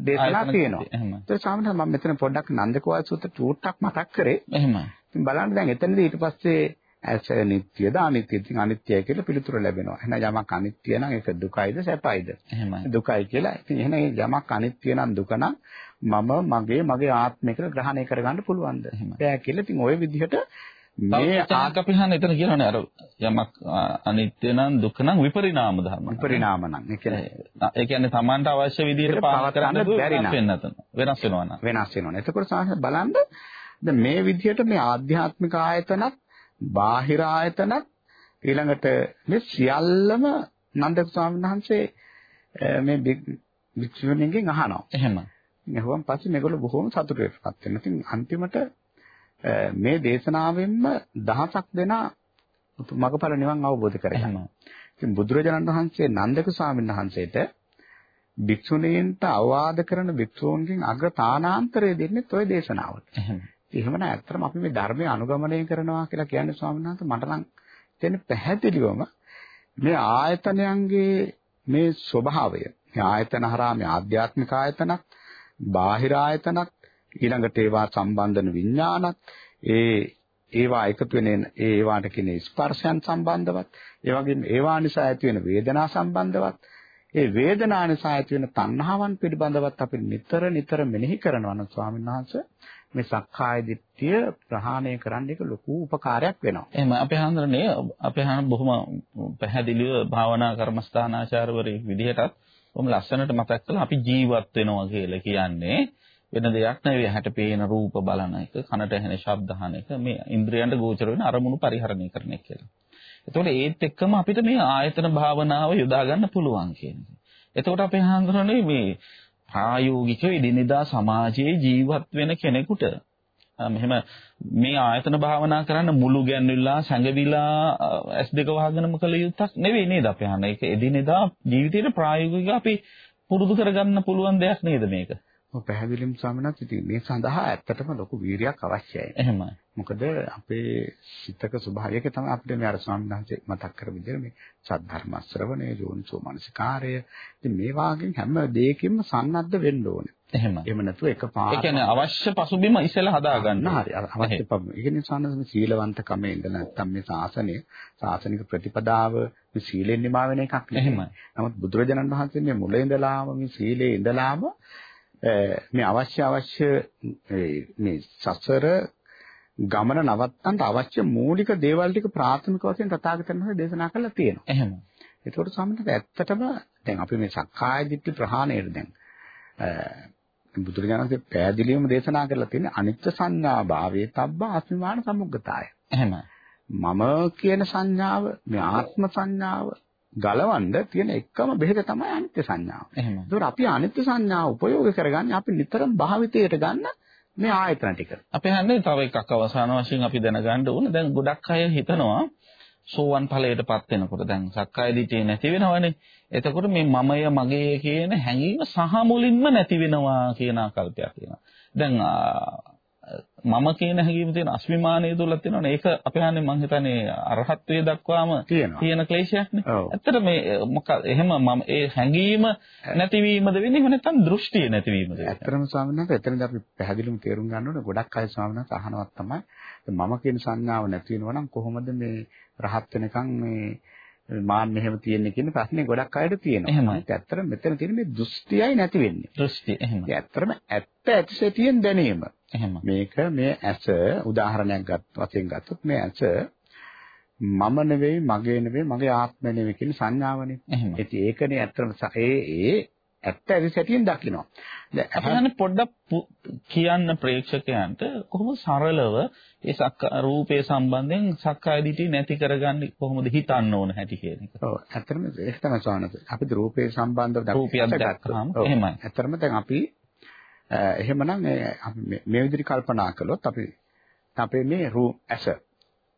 දේශනා තියෙනවා. ඒ ස්වාමීන් වහන්සේ මම මෙතන පොඩ්ඩක් නන්දකෝවාද සූත්‍ර චූට්ටක් මතක් කරේ. එහෙමයි. ඉතින් බලන්න දැන් එතනදී ඊට පස්සේ ඇස නිට්ටියද අනිත්‍යද ඉතින් අනිත්‍යයි කියලා පිළිතුර ලැබෙනවා. එහෙනම් යමක් අනිත්‍ය නම් ඒක දුකයිද සැපයිද? එහෙමයි. දුකයි කියලා. ඉතින් එහෙනම් යමක් අනිත්‍ය නම් දුක නම් මම මගේ මගේ ආත්මය කියලා ග්‍රහණය කරගන්න පුළුවන්ද? බෑ කියලා. ඉතින් ওই විදිහට මේ ආකපි හන එතන කියනවනේ අර යමක් අනිත්‍ය නම් දුක නම් විපරිණාම ධර්ම. විපරිණාම නම්. ඒ කියන්නේ ඒ කියන්නේ Tamanට අවශ්‍ය විදිහට පාලනය කරන්න බැරි නම් වෙනස් වෙනවා නම්. වෙනස් වෙනවා. එතකොට සාහස බලන්න දැන් මේ විදිහට මේ ආධ්‍යාත්මික ආයතනත් බාහිර ආයතනත් ඊළඟට මේ සියල්ලම නන්දක ස්වාමීන් වහන්සේ මේ වික්ෂුණියන්ගෙන් අහනවා. එහෙම. එහෙනම් පස්සේ මේගොල්ලෝ බොහොම සතුටුටපත් වෙනවා. ඉතින් අන්තිමට මේ දේශනාවෙන්ම දහසක් දෙනා මගපල නිවන් අවබෝධ කරගන්නවා. ඉතින් බුදුරජාණන් වහන්සේ නන්දක ස්වාමීන් වහන්සේට භික්ෂුණීන්ට අවවාද කරන භික්ෂූන්ගෙන් අග්‍ර තානාන්තරය දෙන්නේ toy දේශනාවට. එහෙම. එහෙමනම් ඇත්තටම අපි මේ ධර්මය අනුගමනය කරනවා කියලා කියන්නේ ස්වාමීන් වහන්සේ මට නම් තේන්නේ පැහැදිලිවම මේ ආයතනයන්ගේ මේ ස්වභාවය. ආයතන හරහා මේ ආධ්‍යාත්මික ආයතනක්, බාහිර ආයතනක්, ඊළඟට ඒවා සම්බන්ධන විඥානත්, ඒ ඒවා එකතු වෙන ඒ ඒවාට කියන ස්පර්ශයන් සම්බන්ධවත්, ඒ වගේම ඒවා නිසා ඇති වෙන වේදනා සම්බන්ධවත්, ඒ වේදනා නිසා ඇති වෙන තණ්හාවන් පිළිබඳවත් අපි නිතර නිතර මෙනෙහි කරනවා නම් ස්වාමීන් වහන්සේ මේ සක්කාය දිට්ඨිය ප්‍රහාණය කරන්න එක ලොකු උපකාරයක් වෙනවා. එහෙම අපේ හන්දරනේ අපේ හාන බොහොම පැහැදිලිව භාවනා කර්මස්ථානාචාර්යවරයෙක් විදිහටත් බොහොම ලස්සනට මතක් කළා අපි ජීවත් වෙනවා කියලා කියන්නේ වෙන දෙයක් නෙවෙයි හැට පේන රූප බලන එක කනට ඇහෙන ශබ්ද අහන එක මේ ඉන්ද්‍රියන්ට ගෝචර වෙන අරමුණු පරිහරණය කරන එක කියලා. එතකොට ඒත් එක්කම අපිට මේ ආයතන භාවනාව යොදා ගන්න පුළුවන් කියන්නේ. එතකොට අපේ හාන්දරනේ මේ ප්‍රායෝගිකව ඉදිනදා සමාජයේ ජීවත් වෙන කෙනෙකුට මෙහෙම මේ ආයතන භාවනා කරන්න මුළු ගැන්විලා සැඟවිලා ඇස් දෙක වහගෙනම කළ යුත්තක් නෙවෙයි නේද අපි අහන්නේ. ඒක එදිනෙදා ජීවිතේට ප්‍රායෝගිකව අපි පුරුදු කරගන්න පුළුවන් දෙයක් නේද මේක? ඔව් පැහැදිලිවම ස්වාමීනාත් ඉතින් මේ සඳහා ඇත්තටම ලොකු වීරියක් අවශ්‍යයි. එහෙමයි. මොකද අපේ සිතක ස්වභාවයක තමයි අපිට මේ අර ස්වාමීන් වහන්සේ මතක් කර විදිහට මේ සද්ධර්ම ශ්‍රවණය, යෝනිසෝ මනසිකාරය, ඉතින් මේ වාගෙන් හැම දෙයකින්ම සන්නද්ධ වෙන්න ඕනේ. එහෙමයි. එහෙම නැතුව එකපාරට ඒ කියන්නේ අවශ්‍ය පසුබිම ඉස්සෙල්ලා හදාගන්න. හරි අවශ්‍ය පබ්බ. ඒ කියන්නේ සානස සීලවන්තකමේ ඉඳලා නැත්තම් මේ ශාසනය ශාසනික ප්‍රතිපදාව මේ සීලෙන් නිමා වෙන එකක් නෙමෙයි. එහෙමයි. නමුත් බුදුරජාණන් වහන්සේ මේ මුල ඉඳලාම මේ සීලේ ඉඳලාම මේ අවශ්‍ය අවශ්‍ය මේ සසර ගමන නවත්තන්න අවශ්‍ය මූලික දේවල් ටික ප්‍රාථමික වශයෙන් තථාගතයන් වහන්සේ දේශනා කළා තියෙනවා. එහෙම. ඒකට සම්මත ඇත්තටම දැන් අපි මේ සක්කාය දිට්ඨි ප්‍රහාණයට දැන් බුදුරජාණන්සේ පෑදිලියම දේශනා කරලා තියෙන්නේ අනිත්‍ය සංඥා භාවයේ තබ්බ අස්මිමාන සමුග්ගතාය. එහෙම. මම කියන සංඥාව මේ ආත්ම සංඥාව ගලවන්න තියෙන එකම බෙහෙත තමයි අනිත්‍ය සංඥාව. එහෙම. ඒකෝර අපි අනිත්‍ය සංඥාව උපයෝග කරගන්නේ අපි නිතරම භාවිතයට ගන්න මේ ආයතන ටික. අපි හන්නේ තව එකක් අවසාන වශයෙන් අපි දැනගන්න ඕන. දැන් ගොඩක් අය හිතනවා සෝවන් ඵලයටපත් වෙනකොට දැන් සක්කාය දිටේ නැති වෙනවනේ. එතකොට මේ මමය මගේ කියන හැඟීම සහ මුලින්ම නැති වෙනවා කියන ආකල්පයක් තියෙනවා. දැන් මම කියන හැඟීම තියෙන අස්මිමානය තුල තියෙනවනේ ඒක අපේ හන්නේ මං හිතන්නේ අරහත්ත්වයේ දක්වාම තියෙන ක්ලේශයක්නේ. ඇත්තට මේ මොකද එහෙම මම ඒ හැඟීම නැතිවීමද වෙන්නේ එහෙම නැත්නම් දෘෂ්ටිය නැතිවීමද වෙන්නේ? ඇත්තටම ස්වාමීන් වහන්සේ එතනදී අපි පැහැදිලිවම තේරුම් ගන්න ඕනේ ගොඩක් අය ස්වාමීන් වහන්සේ අහනවත් තමයි මම කියන සංඥාව නැති වෙනවා නම් කොහොමද මේ රහත් වෙනකන් මේ මාන් මෙහෙම තියෙන්නේ කියන ප්‍රශ්නේ ගොඩක් අයට තියෙනවා. එහෙමයි. ඇත්තටම මෙතන තියෙන මේ දෘෂ්ටියයි නැති වෙන්නේ. දෘෂ්ටි එහෙම. ඇත්තටම ඇත්ත ඇතිසෙතියෙන් දැනීම. එහෙම. මේක මේ ඇස උදාහරණයක් ගත් වශයෙන් ගත්තොත් මේ ඇස මම නෙවෙයි මගේ නෙවෙයි මගේ ආත්මය නෙවෙයි කියන සංඥාවනේ. එහෙම. ඉතින් ඒකනේ ඇත්තම ඒ ඒ ඇත්ත ඇතිසැටියෙන් දකිනවා. දැන් අපහන පොඩ්ඩක් කියන්න ප්‍රේක්ෂකයන්ට කොහොම සරලව ඒ සක්ක රූපේ සම්බන්ධයෙන් සක්කාය දිටි නැති කරගන්නේ කොහොමද හිතන්න ඕන හැටි කියන එක. ඔව් ඇත්තටම ඒක තමයි සානත. අපි රූපේ සම්බන්ධව රූපියක් දැක්කම එහෙමයි. ඇත්තටම දැන් අපි එහෙමනම් අපි මේ විදිහට කල්පනා කළොත් අපි අපේ මේ රූප ඇස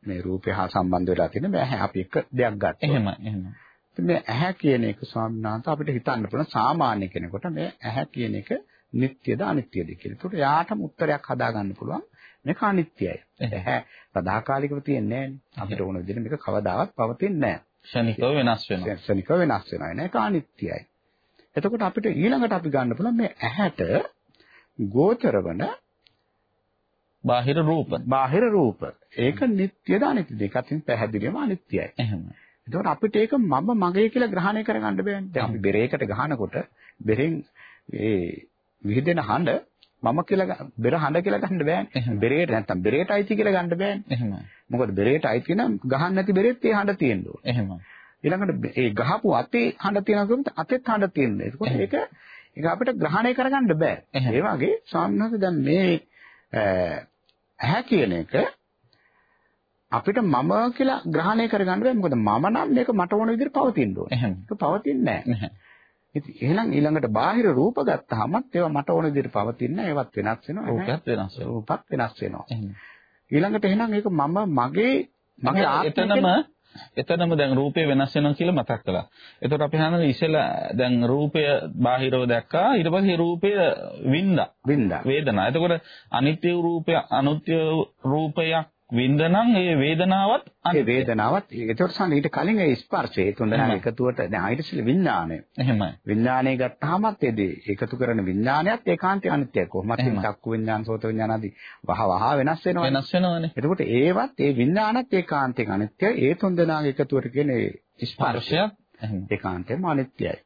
මේ රූපය හා සම්බන්ධ වෙලා තියෙන මේ ඇහැ අපි එක දෙයක් ගත්තා. එහෙමයි එහෙමයි. මේ ඇහැ කියන එක ස්වාමීන් වහන්සේ අපිට හිතන්න පුළුවන් සාමාන්‍ය කෙනෙකුට මේ ඇහැ කියන එක නිට්ටයද අනිත්‍යද කියලා. ඒකට යාටම උත්තරයක් හදාගන්න පුළුවන් මේක අනිත්‍යයි. ඇහැ සදාකාලිකව තියෙන්නේ නැහැ. අපිට ඕන විදිහට මේක කවදාවත් පවතින්නේ නැහැ. ක්ෂණිකව වෙනස් වෙනවා. ක්ෂණිකව වෙනස් වෙනවා. ඒක අනිත්‍යයි. එතකොට අපිට ඊළඟට අපි ගන්න පුළුවන් මේ ඇහැට ගෝචර වන බාහිර රූප. බාහිර රූප. ඒක නිට්ටයද අනිත්‍යද? ඒකත් පැහැදිලිවම අනිත්‍යයි. එහෙමයි. එතකොට අපිට ඒක මම මගේ කියලා ග්‍රහණය කරගන්න බෑනේ. දැන් අපි බෙරේකට ගහනකොට බෙරෙන් ඒ විහිදෙන හඬ මම කියලා බෙර හඬ කියලා ගන්න බෑනේ. බෙරේට නැත්තම් බෙරේට අයිති කියලා ගන්න බෑනේ. එහෙමයි. මොකද බෙරේට අයිති නම් ගහන්න නැති බෙරෙත් ඒ හඬ තියෙන්න ඕනේ. එහෙමයි. ඊළඟට ඒ ගහපු අතේ හඬ තියෙනවා කියොත් අතෙත් හඬ තියෙනවා. ඒකෝට ඒක ඒක අපිට ග්‍රහණය කරගන්න බෑ. ඒ වගේ ස්වාමීන් දැන් මේ ඇහැ කියන එක අපිට මම කියලා ග්‍රහණය කරගන්න බෑ මොකද මම නම් මේක මට ඕන විදිහට පවතින්න ඕනේ. ඒක පවතින්නේ නැහැ. ඉතින් එහෙනම් ඊළඟට බාහිර රූප ගත්තාමත් ඒවා මට ඕන විදිහට පවතින්නේ. ඒවත් වෙනස් වෙනවා. රූපත් වෙනස් වෙනවා. රූපත් වෙනස් වෙනවා. ඊළඟට එහෙනම් ඒක මම මගේ මගේ එතනම එතනම දැන් රූපේ වෙනස් වෙනවා කියලා මතක් කළා. එතකොට අපි හන්නේ ඉස්සෙල්ලා දැන් රූපය බාහිරව දැක්කා ඊට පස්සේ රූපය වින්දා. වින්දා. වේදනා. එතකොට අනිත්‍ය රූපය අනුත්‍ය රූපයක් වින්දනම් ඒ වේදනාවත් ඒ වේදනාවත් ඒකට සම්ම ඊට කලින් ඒ ස්පර්ශය තුන දෙනා එකතුවට දැන් ඊටසිල විඥානය. එහෙමයි. විඥානය ගත්තාමත් එදී ඒකතු කරන විඥානයත් ඒකාන්තය අනිත්‍යයි. කොහොමත් චක්කු විඥාන සෝත විඥාන ආදී වහ වහ වෙනස් වෙනවා. වෙනස් වෙනවනේ. එතකොට ඒවත් ඒ විඥානත් ඒකාන්තයෙන් අනිත්‍යයි. ඒ තුන් දෙනාගේ එකතුවට කියන ඒ ස්පර්ශයක් ඒකාන්තයෙන්ම අනිත්‍යයි.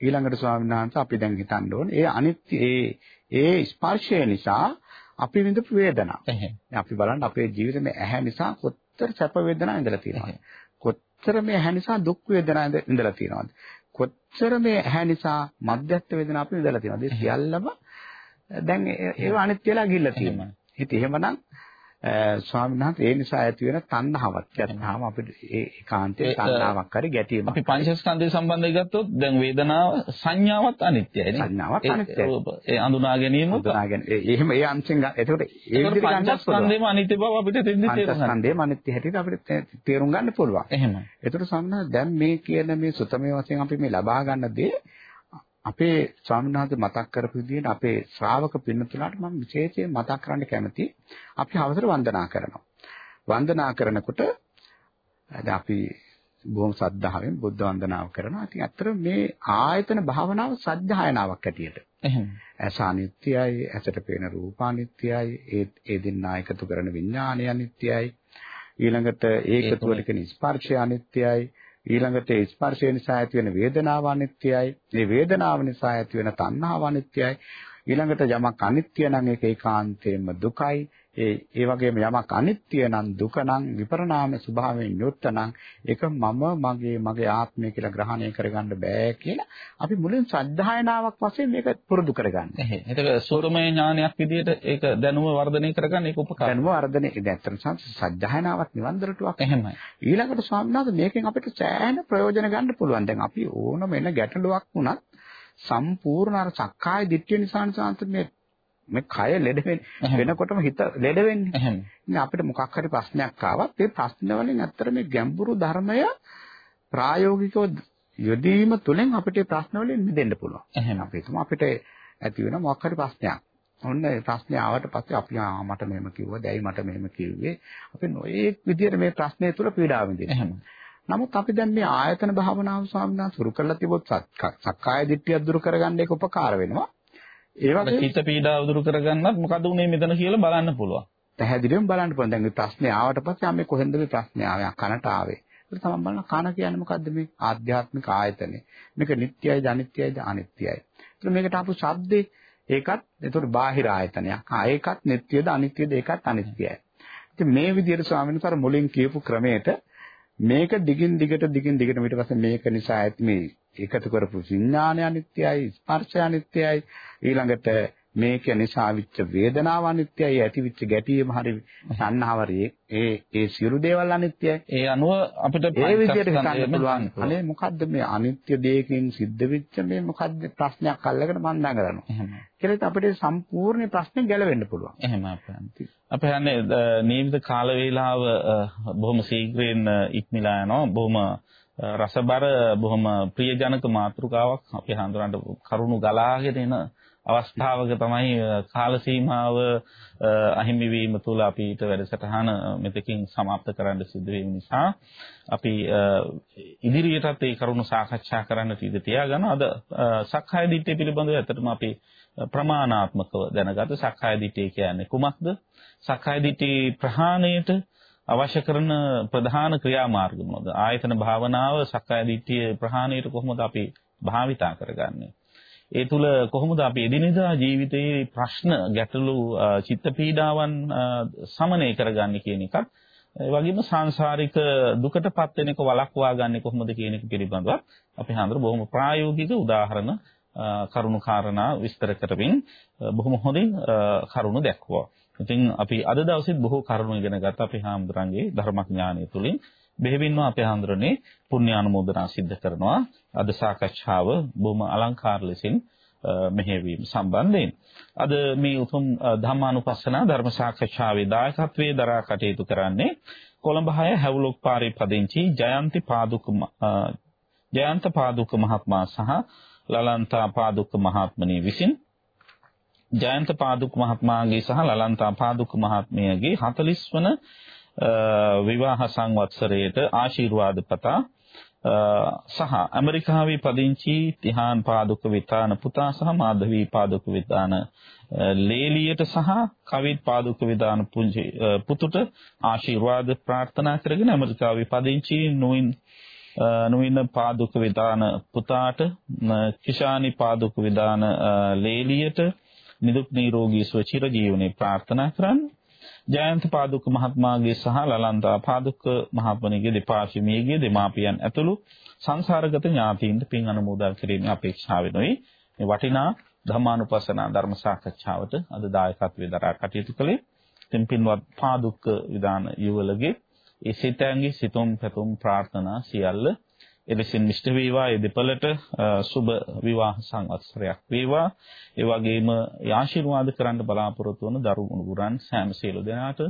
ඊළඟට ස්වාමීන් වහන්සේ අපි දැන් හිතන්න ඕනේ ඒ අනිත්‍ය ඒ ඒ ස්පර්ශය නිසා අපි විඳපු වේදනා. අපි බලන්න අපේ ජීවිතේ ඇහැ නිසා කොච්චර සැප වේදනා ඉඳලා තියෙනවද? කොච්චර මේ ඇහැ නිසා දුක් වේදනා ඉඳලා තියෙනවද? කොච්චර මේ ඇහැ නිසා මධ්‍යස්ථ වේදනා අපි ඉඳලා තියෙනවද? සියල්ලම දැන් ඒව අනිත්‍යලා ගිහිල්ලා තියෙනවා. ඉතින් එහෙමනම් ස්වාමීන් වහන්සේ ඒ නිසා ඇති වෙන තණ්හාවක්. කියත්තාම අපිට ඒ ඒකාන්තයේ තණ්හාවක් හරි ගැටීමක්. අපි පංචස්කන්ධය සම්බන්ධව ගත්තොත් දැන් වේදනාව සංඥාවත් අනිත්‍යයි නේ? සංඥාවක් අනිත්‍යයි. ඒ අඳුනා ගැනීම හඳුනාගෙන ඒ- එහෙම ඒ අංශෙන් එතකොට ඒ විදිහට පංචස්කන්ධේම අනිත්‍ය බව අපිට තේරුම් ගන්න. පංචස්කන්ධයේ අනිත්‍ය හැටියට අපිට තේරුම් ගන්න පුළුවන්. එහෙමයි. එතකොට සම්මා දැන් මේ කියන මේ සුතමේ වශයෙන් අපි මේ ලබා ගන්න දේ අපේ ස්වාමීන් වහන්සේ මතක් කරපු විදිහට අපේ ශ්‍රාවක පින්නතුලාට මම විශේෂයෙන් මතක් කරන්න කැමතියි. අපි අවසර වන්දනා කරනවා. වන්දනා කරනකොට දැන් අපි බොහොම සද්ධාවෙන් බුද්ධ වන්දනාව කරනවා. ඉතින් ඇත්තට මේ ආයතන භාවනාව සත්‍යයනාවක් ඇටියට. එහෙමයි. ඇස අනිත්‍යයි, ඇසට පේන රූප අනිත්‍යයි, ඒ ඒ දෙන්නා එකතු කරන විඥානය අනිත්‍යයි. ඊළඟට ඒකතු වෙන ස්පර්ශය අනිත්‍යයි. ඊළඟට ඒ ස්පර්ශය නිසා ඇති වෙන වේදනාව අනිත්‍යයි. මේ වේදනාව නිසා ඇති වෙන තණ්හාව අනිත්‍යයි. ඊළඟට යමක් අනිත්‍ය නම් ඒක ඒකාන්තයෙන්ම දුකයි. ඒ ඒ වගේම යමක් අනිත්‍ය නම් දුක නම් විපරණාම ස්වභාවයෙන් යුක්ත නම් ඒක මම මගේ මගේ ආත්මය කියලා ග්‍රහණය කරගන්න බෑ කියලා අපි මුලින් සද්ධායනාවක් වශයෙන් මේක පුරුදු කරගන්න. එහෙ. එතකොට සූරමය ඥානයක් විදිහට ඒක දැනුම වර්ධනය කරගන්න ඒක උපකාරයි. දැනුම වර්ධනය දැත්තර සද්ධායනාවක් නිවන් දොරටුවක්. එහෙමයි. ඊළඟට ස්වාමීන් වහන්සේ මේකෙන් අපිට සෑහෙන ප්‍රයෝජන ගන්න පුළුවන්. දැන් අපි ඕනම එන ගැටලුවක් වුණත් සම්පූර්ණ අර සක්කාය දිට්ඨිය නිසා මේ මේ කය ලෙඩ. වෙනකොටම හිත ලෙඩ වෙන්නේ. ඉතින් අපිට මොකක් හරි ප්‍රශ්නයක් ආවත් ඒ ප්‍රශ්න වලින් ඇත්තට මේ ගැඹුරු ධර්මය ප්‍රායෝගිකව යෙදීම තුළින් අපිට ඒ ප්‍රශ්න වලින් මිදෙන්න පුළුවන්. එහෙම. අපි හිතමු අපිට ඇති වෙන මොකක් හරි ප්‍රශ්නයක්. ඔන්න ඒ ප්‍රශ්නේ ආවට පස්සේ අපි ආ මට මෙහෙම කිව්වා, දැයි මට මෙහෙම කිව්වේ. අපි නොයේක් විදියට මේ ප්‍රශ්නේ තුළ පීඩාව විඳිනවා. නමුත් අපි දැන් මේ ආයතන භාවනාව ස්වාමීන් සුරු කරලා තිබොත් සක්- සක්කාය දිට්ඨිය දුරු කරගන්න ඒක උපකාර වෙනවා. ඒ වගේ හිත පීඩාව දුරු කරගන්නත් මොකද උනේ මෙතන කියලා බලන්න පුළුවන්. පැහැදිලිවම බලන්න පුළුවන්. දැන් මේ ප්‍රශ්නේ ආවට පස්සේ ආ මේ කොහෙන්ද මේ ප්‍රශ්නේ ආවේ? කනට ආවේ. ඒක තමයි බලන්න කන කියන්නේ මොකද්ද මේ ආධ්‍යාත්මික ආයතනේ. මේක නිට්ටයයිද අනිත්‍යයිද අනිත්‍යයි. ඒත් මේකට ආපු ශබ්දේ ඒකත් ඒතකොට බාහිර ආයතනයක්. ආ ඒකත් නිට්ටයද අනිත්‍යද ඒකත් අනිත්‍යයි. ඉතින් මේ විදිහට ස්වාමීන් වහන්සේ මුලින් කියපු ක්‍රමයට මේක දිගින් දිගට දිගින් දිගට ඊට පස්සේ මේක නිසා ඇති මේ එකතු කරපු විඥානය අනිත්‍යයි ස්පර්ශය අනිත්‍යයි ඊළඟට මේක නිසා විච්ච වේදනාව අනිත්‍යයි ඇතිවිච්ච ගැටීම හරි සංහවරි ඒ ඒ සියලු දේවල් අනිත්‍යයි ඒ අනුව අපිට ඒ විදිහට හිතන්න පුළුවන් අනේ මොකද්ද මේ අනිත්‍ය දෙයකින් සිද්ධ වෙච්ච මේ මොකද්ද ප්‍රශ්නයක් අල්ලගෙන මම දඟලනවා. කියලා අපිට සම්පූර්ණ ප්‍රශ්නේ ගැලවෙන්න පුළුවන් එහෙමයි අපේ. අපේ යන්නේ නියමිත කාල වේලාව බොහොම ශීඝ්‍රයෙන් ඉක්මලා යනවා. බොහොම රසබර බොහොම ප්‍රියජනක මාතෘකාවක් අපි හඳුනන කරුණු ගලාගෙන එන අවස්ථාවක තමයි අ, කාල සීමාව අ, අහිමි වීම තුල අපිට වැඩසටහන මෙතකින් સમાપ્ત කරන්න සිදු වීම නිසා අපි අ, ඉදිරියටත් ඒ කරුණු සාකච්ඡා කරන්නට ඉඩ තියාගන්න අද අ, සක්කාය දිට්ඨිය පිළිබඳව ඇත්තටම අපි ප්‍රමාණාත්මකව දැනගත සක්කාය දිට්ඨිය කියන්නේ කුමක්ද? සක්කාය දිට්ඨි ප්‍රහාණයට අවශ්‍ය කරන ප්‍රධාන ක්‍රියාමාර්ග මොනවාද? ආයතන භාවනාව සක්කාය දිට්ඨිය ප්‍රහාණයට කොහොමද අපි භාවිතා කරගන්නේ? ඒ තුල කොහොමද අපි එදිනෙදා ජීවිතයේ ප්‍රශ්න, ගැටලු, අ, චිත්ත පීඩාවන් අ, සමනය කරගන්නේ කියන එකත් ඒ වගේම සංසාරික දුකටපත් වෙන එක වළක්වා ගන්න කොහොමද කියන එක පිළිබඳව අපි හඳුර බොහොම ප්‍රායෝගික උදාහරණ අ, කරුණු කාරණා විස්තර කරමින් අ, බොහොම හොඳින් අ, කරුණු දැක්වුවා. ඉතින් අපි අද දවසෙත් බොහෝ කරුණු ඉගෙන ගත්ත අපේ හාමුදුරන්ගේ ධර්මඥානය තුලින් බෙහෙවින්ම අපේ හාමුදුරනේ පුණ්‍ය අනුමෝදනා සිද්ධ කරනවා. අද සාකච්ඡාව බොහොම අලංකාර ලෙසින් අ, මෙහෙයවීම සම්බන්ධයෙන් අද මේ උතුම් අ, ධම්මානුපස්සනා ධර්ම සාකච්ඡාවේ දායකත්වයේ දරා කටයුතු කරන්නේ කොළඹ 6 හැවුලොක් පාරේ පදිංචි ජයන්ති පාදුක ම- අ, ජයන්ත පාදුක මහත්මයා සහ ලලන්තා පාදුක මහත්මණී විසින් ජයන්ත පාදුක මහත්මයාගේ සහ ලලන්තා පාදුක මහත්මියගේ 40 වන අ, විවාහ සංවත්සරයට ආශිර්වාද පතා අ, සහ ඇමරිකාවේ පදිංචි තිහාන් පාදුක විතාන පුතා සහ මාධවී පාදුක විතාන අ, ලේලියට සහ කවිත් පාදුක විතාන පුංචි අ, පුතුට ආශිර්වාද ප්‍රාර්ථනා කරගෙන ඇමරිකාවේ පදිංචි නොයින් අ, නොවින පාදුක විදාන පුතාට ම, කිෂානි පාදුක විදාන අ, ලේලියට නිදුක් නිරෝගී සුව චිර ජීවනයේ ප්‍රාර්ථනා කරන්න. ජයන්ත පාදුක මහත්මයාගේ සහ ලලන්තා පාදුක මහත්මණිගේ දෙපාර්ශ්වීයගේ දෙමාපියන් ඇතුළු සංසාරගත ඥාතීන්ට පින් අනුමෝදන් කිරීමේ අපේක්ෂාවෙනුයි මේ වටිනා ධර්මානුපස්සනා ධර්ම සාකච්ඡාවට අද දායකත්වයෙන් දරා කටයුතු කළේ ඉතින් පින්වත් පාදුක්ක විදාන යුවලගේ ඒ සිතැඟි සිතුම් පැතුම් ප්‍රාර්ථනා සියල්ල එලෙසින් මිෂ්ඨ වේවා. ඒ දෙපළට සුබ විවාහ සංවත්සරයක් වේවා. ඒ වගේම ආශිර්වාද කරන්න බලාපොරොත්තු වන දරුණුගුරන් සෑම සියලු දෙනාට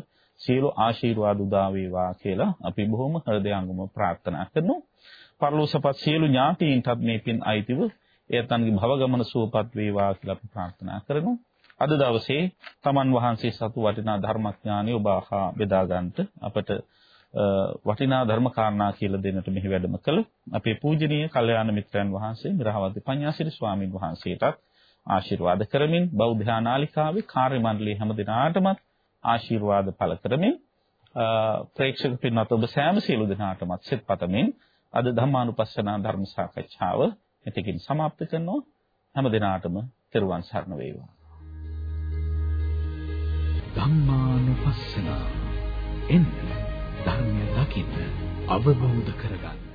සියලු ආශිර්වාද උදා වේවා කියලා අපි බොහොම හෘදයාංගම ප්‍රාර්ථනා කරනවා. පරලෝසපත් සියලු ඥාතීන්ටත් මේ පින් අයිතිව එයතන්ගේ භව ගමන සුවපත් වේවා කියලා අපි ප්‍රාර්ථනා කරනවා. අද දවසේ තමන් වහන්සේ සතු වටිනා ධර්මඥානිය ඔබ අහා බෙදා ගන්නට අපට වටිනා ධර්ම කාරණා කියලා දෙන්නට මෙහි වැඩම කළ අපේ පූජනීය කල්යාණ මිත්‍රයන් වහන්සේ මිරහවද්ද පඤ්ඤාසිරි ස්වාමින් වහන්සේටත් ආශිර්වාද කරමින් බෞද්ධානාලිකාවේ කාර්ය මණ්ඩලයේ හැම දිනාටම ආශිර්වාද පළ කරමින් ප්‍රේක්ෂක පින්වත් ඔබ සෑම සියලු දෙනාටම සෙත්පතමින් අද ධර්මානුපස්සනා ධර්ම සාකච්ඡාව මෙතකින් સમાප්ත කරනවා. හැම දිනාටම තෙරුවන් සරණ වේවා. ධම්මානුපස්සනා. එන්න. ධර්මය දකින්න අවබෝධ කරගන්න.